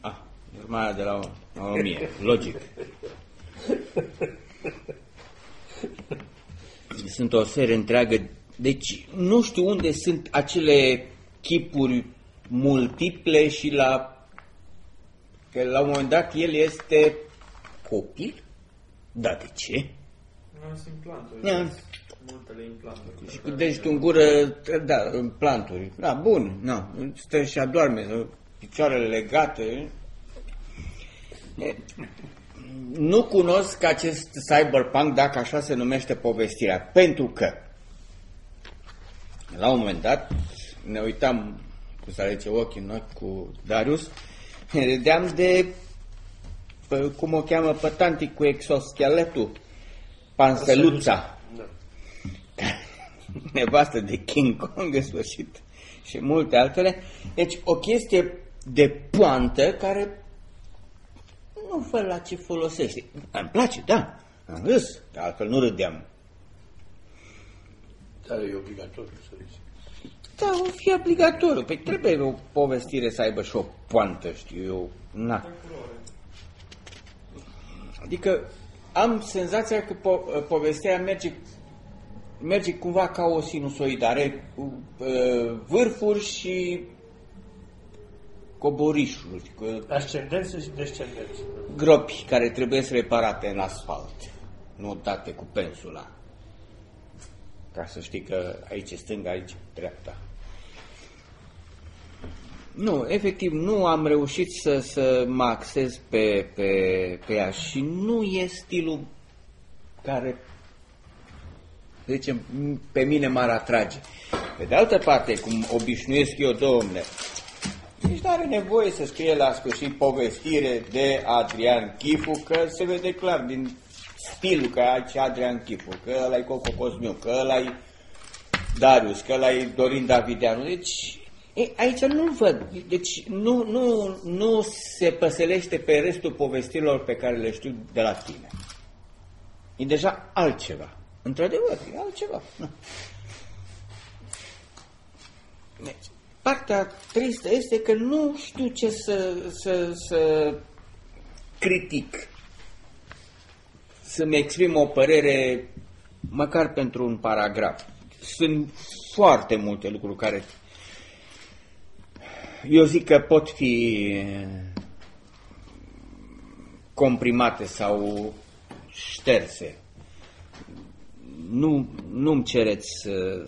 ah, urmarea de la o, la o mie. Logic. Sunt o serie întreagă. Deci nu știu unde sunt acele chipuri multiple și la că la un moment dat el este copil? Da, de ce? Nu sunt implanturi. Da. Multele implanturi. Și cu degetul în gură, da, în planturi. Da, bun, nu, stă și adorme, picioarele legate. E, Nu cunosc acest cyberpunk dacă așa se numește povestirea, pentru că la un moment dat ne uitam cu să alege ochii în ochi cu Darius, râdeam de pe, cum o cheamă pe tanti cu exoscheletul, Panseluța Da. nevastă de King Kong în sfârșit și multe altele. Deci o chestie de poantă care nu fără la ce folosește. Îmi place, da, am râs, dar altfel nu râdeam. Dar e obligatoriu să zici. Da, o fi obligatoriu. Păi trebuie o povestire să aibă și o poantă, știu eu. Na. Adică am senzația că po- povestirea merge, merge cumva ca o sinusoidă. Are uh, vârfuri și coborișuri, cu Ascendență și descendență. gropi care trebuie să reparate în asfalt, nu date cu pensula. Ca să știi că aici e stânga, aici e dreapta. Nu, efectiv, nu am reușit să, să mă axez pe, pe, pe ea și nu e stilul care, să zicem, pe mine m-ar atrage. Pe de altă parte, cum obișnuiesc eu, domne, nici nu are nevoie să scrie la sfârșit povestire de Adrian Chifu, că se vede clar din stilul că aici Adrian Chifu, că ăla e Coco Cosmiu, că ăla e Darius, că ăla e Dorin Davideanu. Deci, e, aici nu văd. Deci nu, nu, nu se păselește pe restul povestirilor pe care le știu de la tine. E deja altceva. Într-adevăr, e altceva. Nu. Deci, partea tristă este că nu știu ce să, să, să critic. Să-mi exprim o părere măcar pentru un paragraf. Sunt foarte multe lucruri care eu zic că pot fi comprimate sau șterse. Nu, nu-mi cereți să,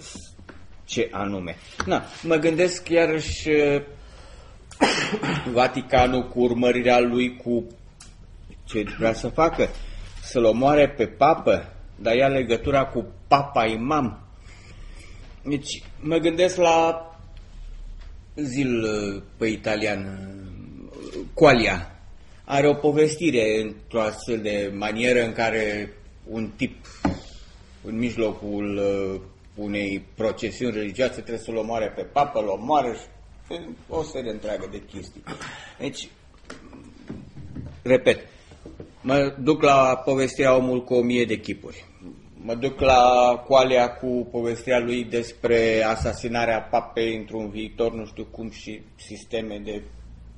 ce anume. Na, mă gândesc iarăși uh, Vaticanul cu urmărirea lui cu ce vrea să facă, să-l omoare pe papă, dar ia legătura cu papa imam. Deci mă gândesc la zil uh, pe italian, uh, Qualia. Are o povestire într-o astfel de manieră în care un tip în mijlocul uh, unei procesiuni religioase trebuie să-l omoare pe papă, îl omoară și o serie întreagă de chestii. Deci, repet, mă duc la povestirea omul cu o mie de chipuri. Mă duc la coalea cu povestirea lui despre asasinarea papei într-un viitor, nu știu cum, și sisteme de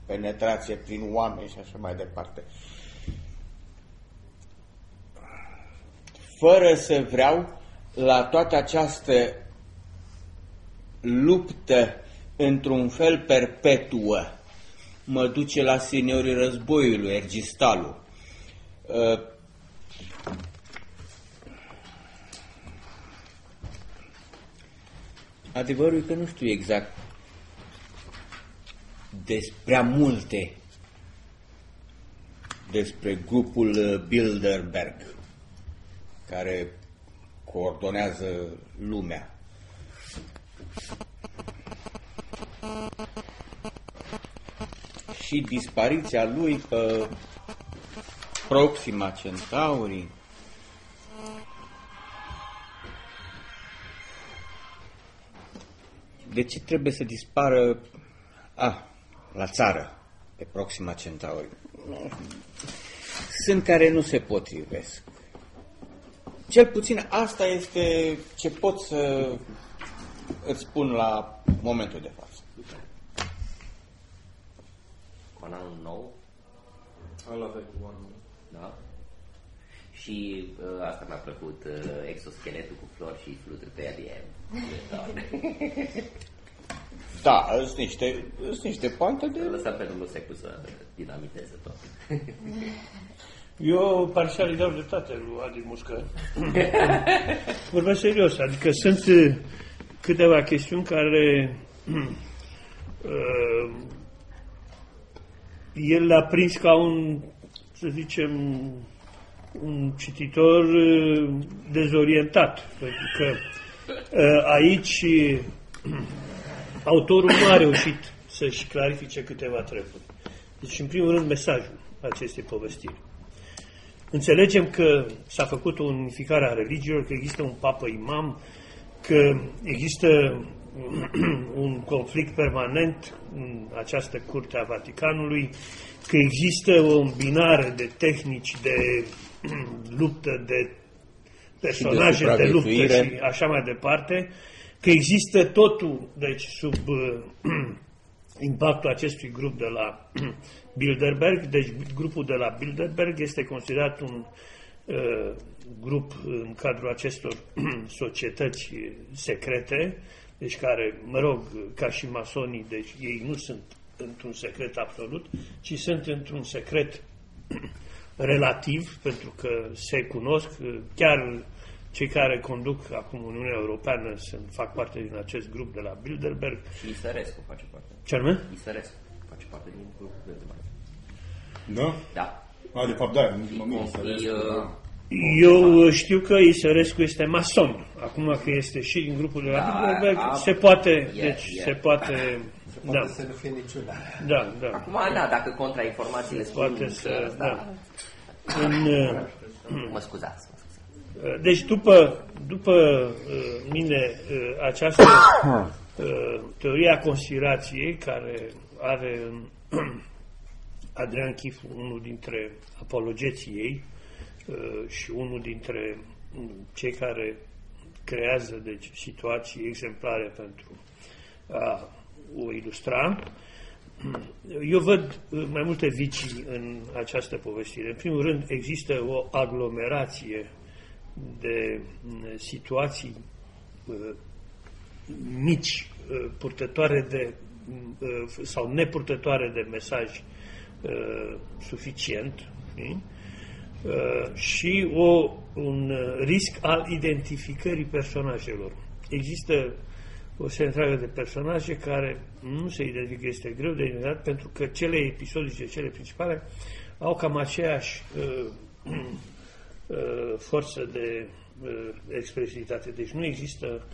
penetrație prin oameni și așa mai departe. Fără să vreau, la toată această luptă într-un fel perpetuă mă duce la seniorii războiului, Ergistalu. Uh, Adevărul e că nu știu exact despre multe despre grupul uh, Bilderberg care coordonează lumea. Și dispariția lui pe Proxima Centaurii de ce trebuie să dispară a, la țară, pe Proxima Centauri? Sunt care nu se potrivesc. Cel puțin asta este ce pot să îți spun la momentul de față. Bananul nou, Ăla vechi, oameni. da? Și uh, asta mi-a plăcut, uh, exoscheletul cu flori și fluturi pe el e... Da. Da, sunt niște, sunt niște poante de... Îl lăsăm pe domnul Secu să dinamiteze tot. Eu parțial îi dau dreptate lui Adi Muscă. Vorbesc serios, adică sunt uh, câteva chestiuni care uh, el l-a prins ca un, să zicem, un cititor uh, dezorientat. Pentru că uh, aici uh, autorul nu a reușit să-și clarifice câteva treburi. Deci, în primul rând, mesajul acestei povestiri. Înțelegem că s-a făcut o unificare a religiilor, că există un papă imam, că există un conflict permanent în această curte a Vaticanului, că există o îmbinare de tehnici de luptă, de personaje de, de luptă supraviețuire. și așa mai departe, că există totul, deci sub uh, impactul acestui grup de la Bilderberg, deci grupul de la Bilderberg este considerat un uh, grup în cadrul acestor societăți secrete, deci care, mă rog, ca și masonii, deci ei nu sunt într-un secret absolut, ci sunt într-un secret relativ, pentru că se cunosc, chiar cei care conduc acum Uniunea Europeană sunt, fac parte din acest grup de la Bilderberg. Și Isărescu face parte. Ce anume? Isărescu face parte din grupul de mai. Da? Da. A, de fapt, da, nu mă mir să E, vezi. uh, Eu uh, știu că Isărescu este mason. Acum că este și din grupul de la Da, Bilderberg, a- se poate, e, deci e. se poate, da, Poate să nu fie niciuna. da, da. Acum, da, dacă contrainformațiile spun Poate că, să, da. da. În, uh, Mă scuzați, mă scuzați. Deci după, după uh, mine uh, această uh, teoria conspirației care are în Adrian Chifu unul dintre apologeții ei uh, și unul dintre mm, cei care creează deci, situații exemplare pentru a o ilustra. Eu văd uh, mai multe vicii în această povestire. În primul rând, există o aglomerație de mm, situații uh, mici, uh, purtătoare de mm, uh, sau nepurtătoare de mesaj uh, suficient știi? Uh, și o, un uh, risc al identificării personajelor. Există o serie întreagă de personaje care nu se identifică, este greu de identificat, pentru că cele episodice, cele principale, au cam aceeași uh, uh, forță de uh, expresivitate. Deci nu există,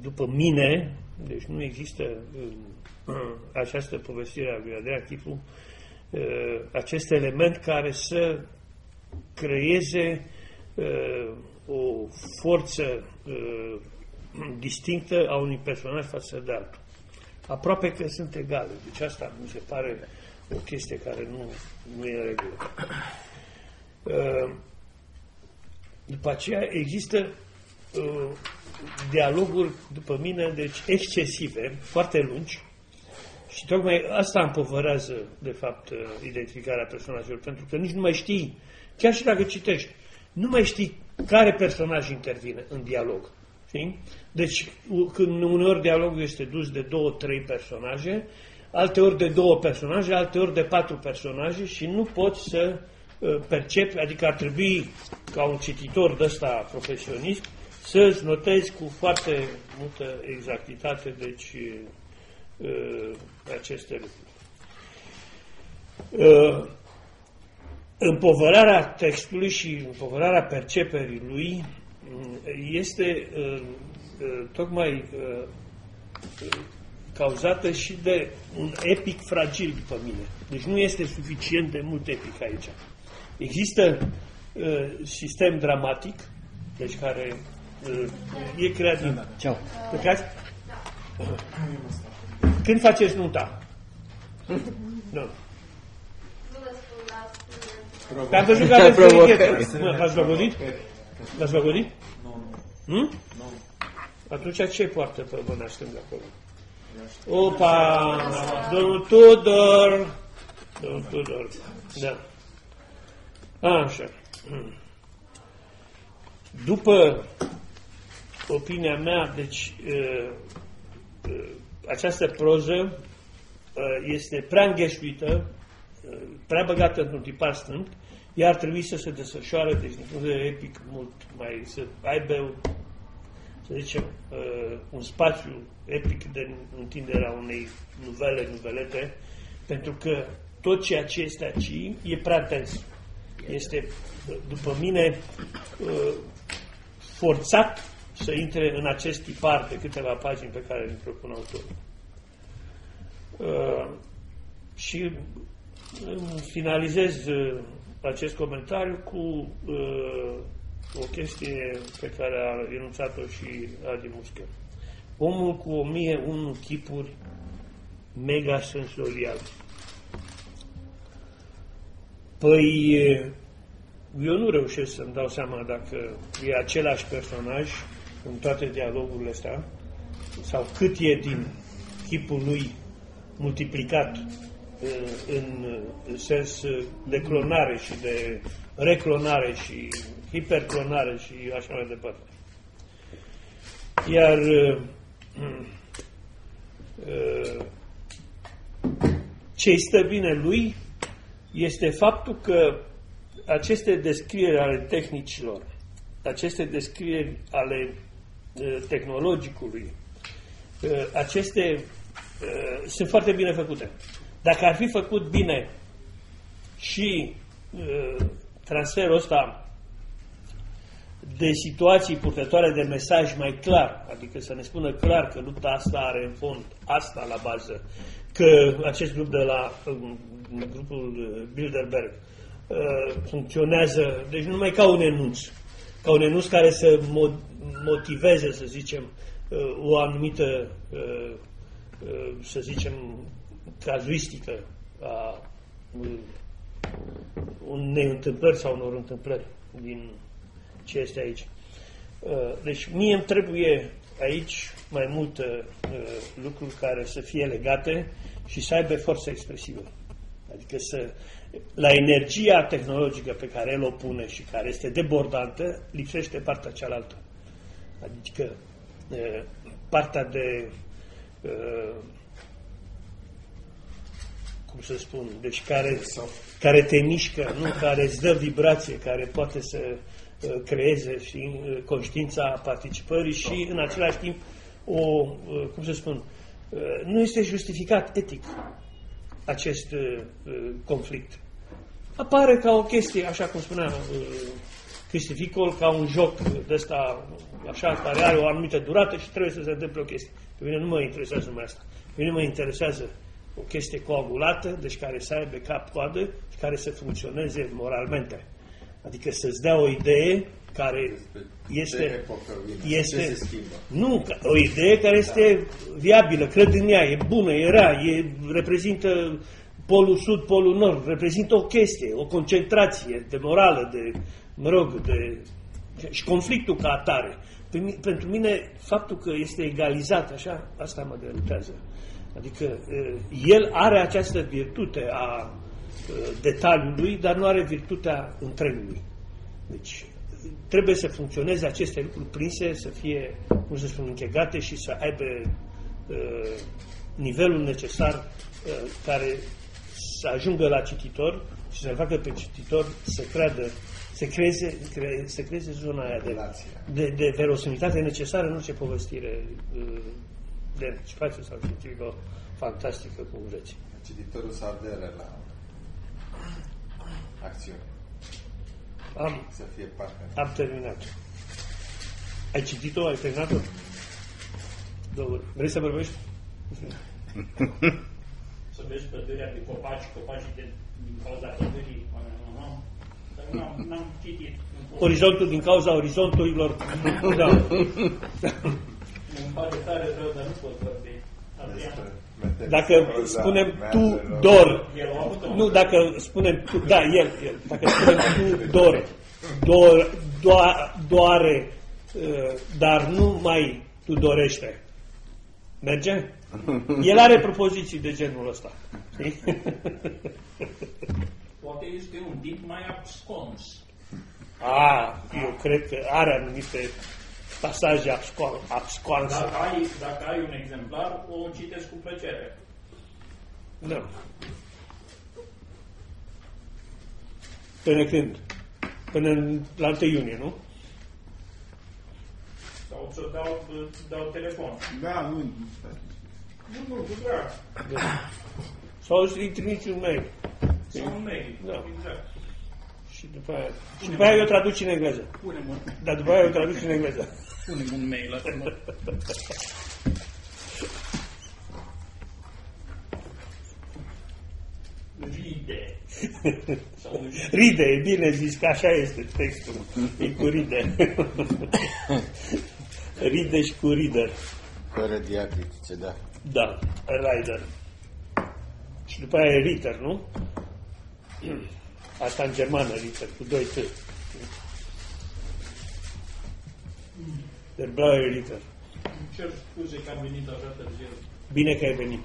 după mine, deci nu există uh, această povestire a lui Adrian Chifu, uh, acest element care să creeze uh, o forță uh, distinctă a unui personaj față de altul. Aproape că sunt egale. Deci asta mi se pare o chestie care nu, nu e în regulă. Uh, După aceea există uh, dialoguri, după mine, deci excesive, foarte lungi, și tocmai asta împovărează, de fapt, uh, identificarea personajelor, pentru că nici nu mai știi, chiar și dacă citești, nu mai știi care personaj intervine în dialog. Știi? Deci, u- când uneori dialogul este dus de două, trei personaje, alte ori de două personaje, alte ori de patru personaje și nu poți să uh, percepi, adică ar trebui, ca un cititor de ăsta profesionist, să-ți notezi cu foarte multă exactitate, deci, uh, aceste lucruri. Uh, împovărarea textului și împovărarea perceperii lui mm, este uh, uh, tocmai uh, uh, cauzată și de un epic fragil după mine. Deci nu este suficient de mult epic aici. Există uh, sistem dramatic, deci care uh, e creat din... Ceau. Plecați? Când faceți nunta? Nu. Nu vă spun la spune. Că am văzut că Ce aveți provocări. verichetă. Mă, L-ați făcut? L-ați făcut? Nu, nu. Nu? Atunci ce poartă pe mâna stângă acolo? Opa! Domnul Tudor! Domnul Tudor. Da. Așa. După opinia mea, deci uh, uh, această proză uh, este prea înghesuită, uh, prea băgată într-un tipar stâng, ea ar trebui să se desfășoare, deci din punct de vedere epic, mult mai, să aibă să zicem, uh, un spațiu epic de întinderea unei nuvele, nuvelete, pentru că tot ceea ce este aici e prea dens. Este, uh, după mine, uh, forțat să intre în acest tipar de câteva pagini pe care îl propun autorul. Uh, și îmi finalizez uh, acest comentariu cu uh, o chestie pe care a enunțat-o și Adi Muscă. Omul cu o mie unu chipuri mega sensoriale. Păi, eu nu reușesc să-mi dau seama dacă e același personaj în toate dialogurile astea, sau cât e din chipul lui multiplicat uh, în uh, sens uh, de clonare și de reclonare și hiperclonare și așa mai departe. Iar ce îi stă bine lui este faptul că aceste descrieri ale tehnicilor, aceste descrieri ale uh, tehnologicului, uh, aceste uh, sunt foarte bine făcute. Dacă ar fi făcut bine și uh, transferul ăsta de situații purtătoare de mesaj mai clar, adică să ne spună clar că lupta asta are în fond asta la bază, că acest grup de la um, grupul Bilderberg uh, funcționează, deci nu numai ca un enunț, ca un enunț care să mo- motiveze, să zicem, uh, o anumită, uh, uh, să zicem, cazuistică a uh, unei întâmplări sau unor întâmplări din ce este aici. Uh, Deci mie îmi trebuie aici mai multe uh, lucruri care să fie legate și să aibă forță expresivă. Adică să, la energia tehnologică pe care el o pune și care este debordantă, lipsește partea cealaltă. Adică uh, partea de uh, cum să spun, deci care, care te mișcă, nu care îți dă vibrație, care poate să uh, creeze și uh, conștiința participării și în același timp o, uh, cum să spun, uh, nu este justificat etic acest uh, uh, conflict. Apare ca o chestie, așa cum spunea uh, Cristi Ficol, ca un joc de ăsta, așa, care are o anumită durată și trebuie să se întâmple o chestie. Pe mine nu mă interesează numai asta. Pe mine mă interesează o chestie coagulată, deci care să aibă cap-coadă și care să funcționeze moralmente. Adică să-ți dea o idee care este, Ce epocă vine? este Ce se schimbă? nu, ca- o idee care este viabilă, cred în ea, e bună, e rea, e, reprezintă polul sud, polul nord, reprezintă o chestie, o concentrație de morală, de, mă rog, de, și conflictul ca atare. Pe mi- Pentru mine, faptul că este egalizat așa, asta mă derutează. Adică eh, el are această virtute a eh, detaliului, dar nu are virtutea întregului. Deci trebuie să funcționeze aceste lucruri prinse, să fie, cum să spun, închegate și să aibă uh, nivelul necesar uh, care să ajungă la cititor și să-l facă pe cititor să creadă, să creeze, cre, să creeze zona aia de, de, de verosimitate necesară în orice povestire uh, de spațiu sau științifică fantastică, cum vreți. Cititorul să adere la acțiune. Am, Să fie parte. am terminat. Ai citit-o? Ai terminat-o? Două. Vrei să vorbești? să vezi pădurea de copaci, copacii de, din cauza pădurii. Dar n-am, n-am citit. Orizontul din cauza orizonturilor. Da. Îmi pare tare rău, dar nu pot vorbi. Despre meteorologia Dacă spunem tu meteorologia. dor, El a avut nu, dacă spunem tu, da, el, el, dacă spunem tu dor, dor doa, doare, uh, dar nu mai tu dorește. Merge? El are propoziții de genul ăsta. Știi? Poate este un tip mai abscons. A, eu cred că are anumite pasaje abscon, abscoanse. Dacă ai, dacă ai un exemplar, o citesc cu plăcere. Da. Până când? Până în, la 1 iunie, nu? Sau să dau, dau telefon. Da, nu. Nu, nu, cu drag. Sau să-i trimiți un mail. Sau un mail. Da. Exact. Și după aia, și după aia eu traduc în engleză. Punem un, Dar după aia eu traduc în engleză. Punem un mail acolo. Ride. Sau Ride, e bine zis că așa este textul. E cu ride. ride și cu reader. Fără diacritice, da. Da, rider. Și după aia e Ritter, nu? Asta în germană, Ritter, cu 2 T. Der blaue Ritter. Îmi cer scuze că am venit așa târziu. Bine că ai venit.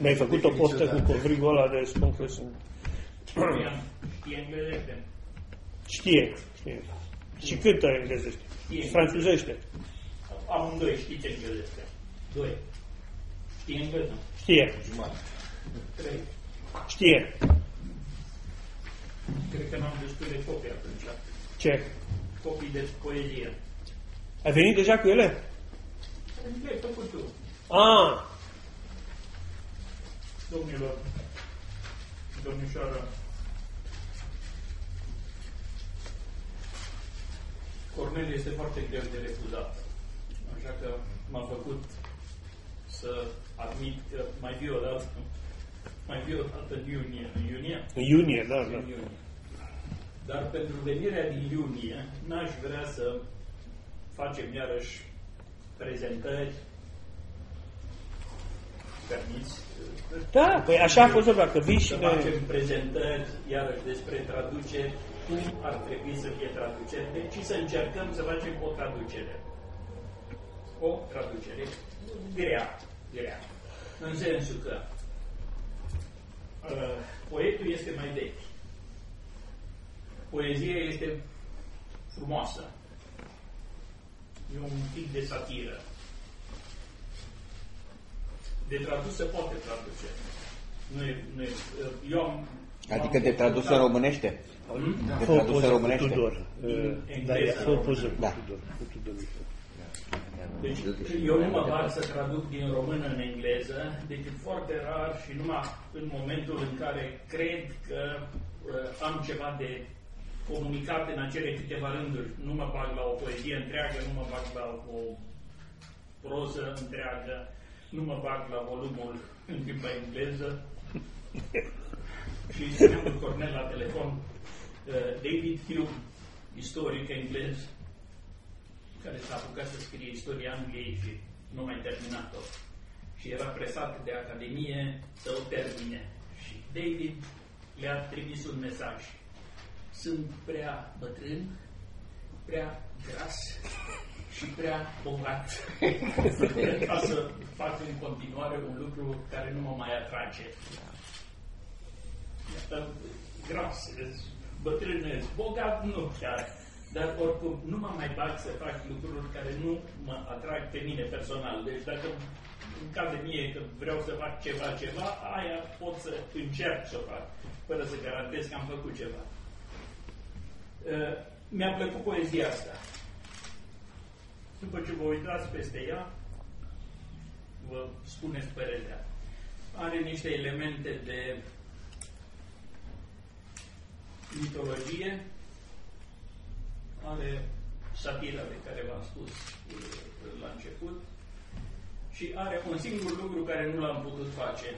Mi-ai făcut o postă cu covrigul ăla de spun că sunt... Știam, știe englezește. Știe, știe. Și cântă englezește. Știe. Și franțuzește. Amândoi știți englezește. Doi. Știe engleză? Știe, Trei. știe. Cred că n-am destule copii atunci. Ce? Copii de poezie. Ai venit deja cu ele? Le-ai făcut tu, Ah, domnilor, domnișoară. Cornel este foarte greu de refuzat. Așa că m-a făcut să admit că mai vii o dată, mai vii o dată în iunie. În iunie? în iunie, da, În da. iunie. Dar pentru venirea din iunie, n-aș vrea să facem iarăși prezentări. Permiți? Da, păi așa a fost vorba, că vii și Să ne... facem prezentări iarăși despre traduceri, cum ar trebui să fie traduceri, deci să încercăm să facem o traducere. O traducere grea, grea. În sensul că uh, poetul este mai vechi. Poezia este frumoasă. E un pic de satiră. De tradus se poate traduce. Nu e, nu e, eu am, Adică am de tradus în consultat- românește? De Fă o tradus poză în cu românește? Tudor. Din Uh, Da, engleză. fă o poză cu Da. Tudor. Cu Tudor. Deci eu nu mă bag să traduc din română în engleză, decât foarte rar și numai în momentul în care cred că uh, am ceva de comunicat în acele câteva rânduri. Nu mă bag la o poezie întreagă, nu mă bag la o proză întreagă, nu mă bag la volumul în limba engleză. și spuneam lui Cornel la telefon, uh, David Hume, istoric englez, care s-a apucat să scrie istoria Angliei și nu mai terminat-o. Și era presat de Academie să o termine. Și David le-a trimis un mesaj. Sunt prea bătrân, prea gras și prea bogat ca să fac în continuare un lucru care nu mă mai atrage. Iată, Gras, bătrân, bogat, nu chiar. Dar oricum nu mă mai bag să fac lucruri care nu mă atrag pe mine personal. Deci dacă în cade mie că vreau să fac ceva, ceva, aia pot să încerc să o fac, fără să garantez că am făcut ceva. Uh, Mi-a plăcut poezia asta. După ce vă uitați peste ea, vă spuneți părerea. Are niște elemente de mitologie, are satira de care v-am spus uh, la început și are un singur lucru care nu l-am putut face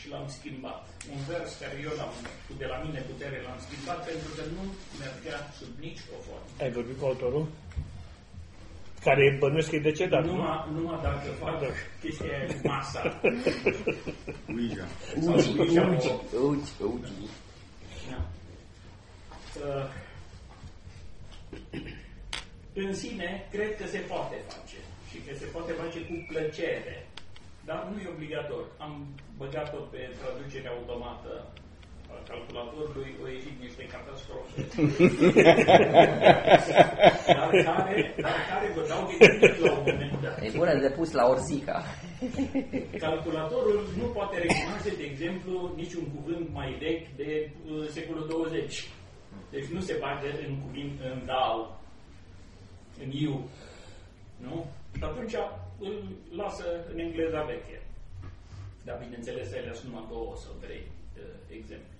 și l-am schimbat. Un vers care eu l-am, de la mine putere l-am schimbat pentru că nu mergea sub nici o formă. Ai vorbit cu autorul? Care bănuiesc că e decedat, nu? Numai, numai dacă fac Da. chestia aia cu masa. Ouija. Sau Ouija, o- Uci, uci. Da. Uh, în sine, cred că se poate face și că se poate face cu plăcere, dar nu e obligator. Am băgat-o pe traducere automată a calculatorului, au ieșit niște catastrofe. dar, care, dar care vă dau de gândit la un moment dat. E bună de pus la Orsica. Calculatorul nu poate recunoaște, de exemplu, niciun cuvânt mai vechi de uh, secolul 20. Deci nu se bage în cuvânt în dau, în iu. Nu? Și atunci îl lasă în engleza veche. Dar bineînțeles, ele sunt numai două sau trei uh, exemple.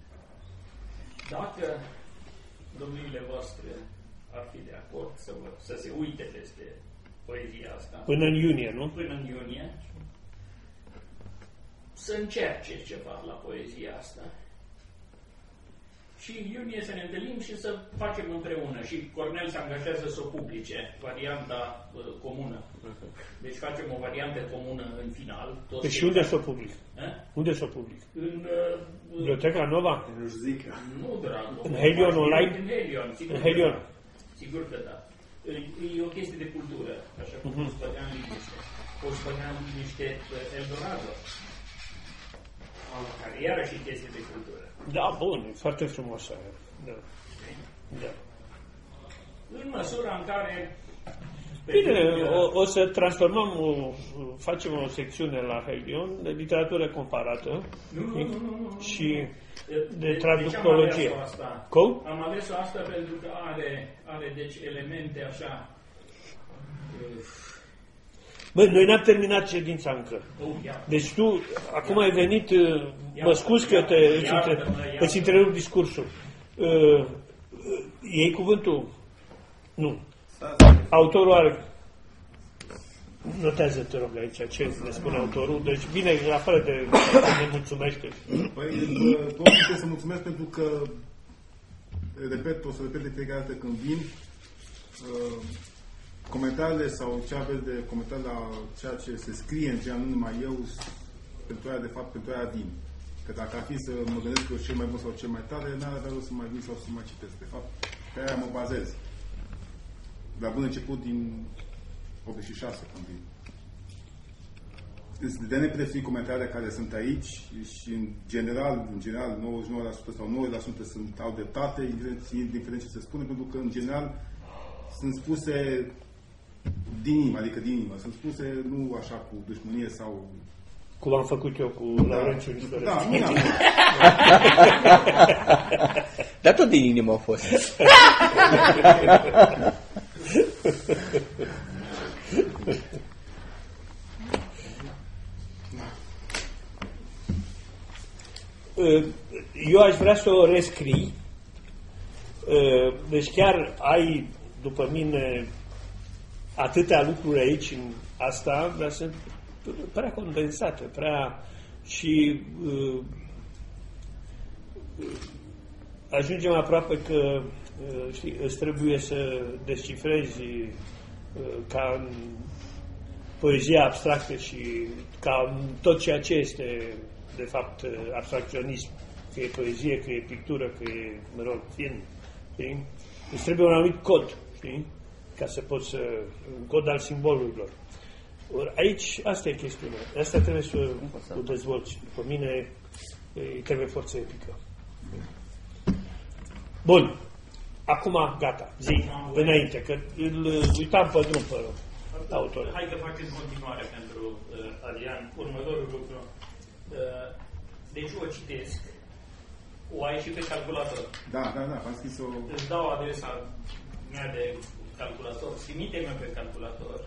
Dacă domniile voastre ar fi de acord să, vă, să se uite peste poezia asta, Până în iunie, nu? până în iunie, să încerce ceva la poezia asta. Și în iunie să ne întâlnim și să facem împreună. Și Cornel se angajează să o publice, varianta uh, comună. Deci facem o variantă comună în final. Toți Deci și unde să o public? Eh? Unde să o public? În, uh, Biblioteca Nova? Nu știu zic. nu, drag. În Helion online? În Helion, sigur. În că Helion. da. Sigur că da. E e o chestie de cultură, așa cum Mhm. uh-huh. poți băga în liniște. Poți băga în liniște uh, Eldorado, care e iarăși e chestie de cultură. Da, bun, e foarte frumos aia. Da. da. În măsura în care... Bine, pentru că- o, o să transformăm, o, facem o secțiune la Helion de literatură comparată Nu, nu, nu, nu, nu. și de ce am traducologie. ales-o asta? Cum? Am ales-o asta pentru că are, are deci elemente așa... uh, Bă, noi n-am terminat ședința încă. Oh, ia. Deci tu, acum ai venit, uh, mă scuz că te, îți, între, Iartă-mă, iartă-mă. îți întrerup discursul. Uh, uh, iei cuvântul? Nu. Autorul are... Notează, te rog, aici ce ne spune autorul. Deci, bine, afară de ne mulțumește. Păi, bă, tot trebuie să mulțumesc pentru că, repet, o să repet de fiecare dată când vin, uh, comentariile sau ce aveți de comentarii la ceea ce se scrie în general, nu numai eu, s- pentru aia, de fapt, pentru aia vin. Că dacă ar fi să mă gândesc că eu cel mai bun sau cel mai tare, n-ar avea rost să mai vin sau să mai citesc. De fapt, pe aia mă bazez. La bun început din 86, când vin. Sunt de neprețuit comentariile care sunt aici și în general, în general 99% sau 90% sunt, au dreptate, indiferent- indiferent ce se spune, pentru că în general sunt spuse din inimă, adică din inimă. Sunt spuse nu așa cu dușmănie sau... Cum am făcut eu cu Laurențiu Nistorescu. Da, nu am. Dar tot din inimă a fost. Uh, Eu aș vrea să o rescrii. Uh, Deci chiar ai, după mine, atâtea lucruri aici în asta, dar sunt prea condensate, prea și uh, ajungem aproape că uh, știi, îți trebuie să descifrezi uh, ca în poezia abstractă și ca în tot ceea ce este de fapt abstracționism, că e poezie, că e pictură, că e, mă rog, film, știi? Îți trebuie un anumit cod, știi? Ca să poți să... un cod al simbolurilor. Ori aici, asta e chestiunea. Asta trebuie să o dezvolți. După mine, îi trebuie forță epică. Bun. Acum, gata. Zi, înainte, că îl uitam pe drum pe autor. Hai că fac în continuare pentru uh, Adrian următorul lucru. Uh, deci o citesc, o ai și pe calculator. Da, da, da, am scris-o... Îți dau adresa mea de calculator, trimite-mă pe calculator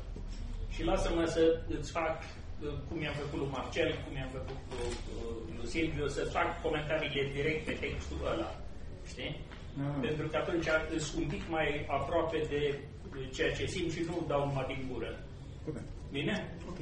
și lasă-mă să îți fac uh, cum i-am făcut lui Marcel, cum i-am făcut cu uh, lui Silviu, să fac comentariile direct pe textul ăla. Știi? Da. Pentru că atunci sunt un pic mai aproape de de ceea ce simt și nu dau numai din gură. Bine. Bine? Ok.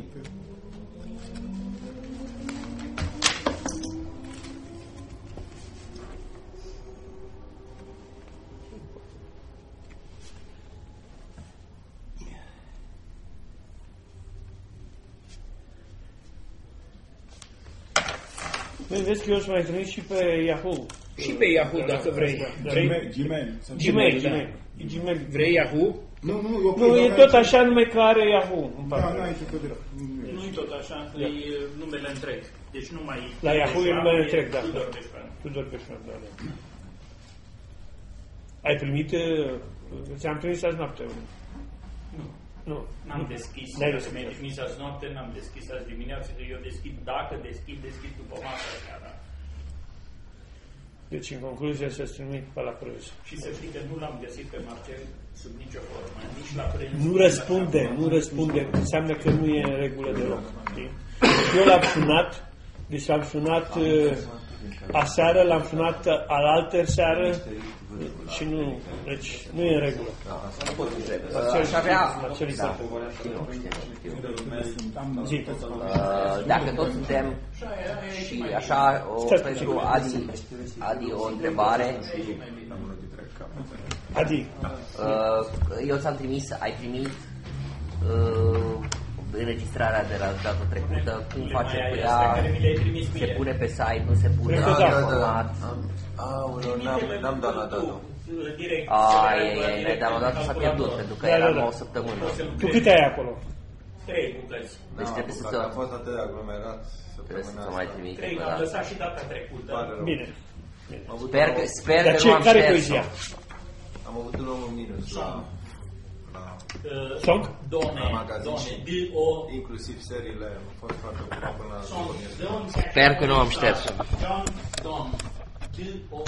Băi, vezi că eu îți mai trimis și pe Yahoo. Și pe Yahoo, dacă vrei. Vrei? Gmail, Gmail. să- Gmail, da. Gmail. E Gmail. Vrei Yahoo? Nu, nu, eu Nu, e tot așa nume că are Yahoo. în Da, partea. nu ai ce cădere. Nu e tot așa, e numele întreg. Deci nu mai... La Yahoo e numele întreg, da. Tudor Beșoară. Tudor Peșman, da, da. Ai primit, uh, ți-am trimis azi noapte. Nu. Nu. N-am deschis. N-ai Mi-a deschis. trimis azi noapte, n-am deschis azi dimineață, că eu deschid, dacă deschid, deschid după masa seara. Deci, în concluzie, să-ți trimit pe la prânz. Și să știi că nu l-am găsit pe Marcel sub nicio formă, nici la prânz. Nu nici răspunde, la nu răspunde. Înseamnă că nu e în regulă deloc. știi? Eu l-am sunat, deci l-am sunat uh, aseară, l-am sunat alaltă seară și nu, deci nu e în regulă. Aș avea... Marcel, Da, știu, știu, știu. zi. Uh, Dacă tot suntem și așa, o, Stai, pentru Adi, Adi o întrebare. Adi, Uh, Eu ți-am trimis, ai primit uh, înregistrarea de la data trecută, cum face cu ea, care mi le-ai trimis se mie. pune pe site, nu se pune Cred că în da. format. Aoleu, n-am, n-am downloadat-o. Direct. Ai, ai, ai, dar odată s-a pierdut, pentru că Da, era da, da. o săptămână. tu câte ai acolo? Trei bucăți. Deci N-am trebuie să apucat, ți-o- A fost atât de aglomerat Trebuie să săptămâna ți mai asta. trimite Trei, pe am data. lăsat și data trecută. Pare rău. Bine. Am avut Sper un că, om- sper Dar că ce, nu am care șters-o. poezia? Am avut un om în minus la, la Uh, Song? Done, La magazin Done, și- D-O, inclusiv seriile. Am fost foarte ocupat până la Song, după amiază. Done. Sper că nu am șters-o. John Don, D-O,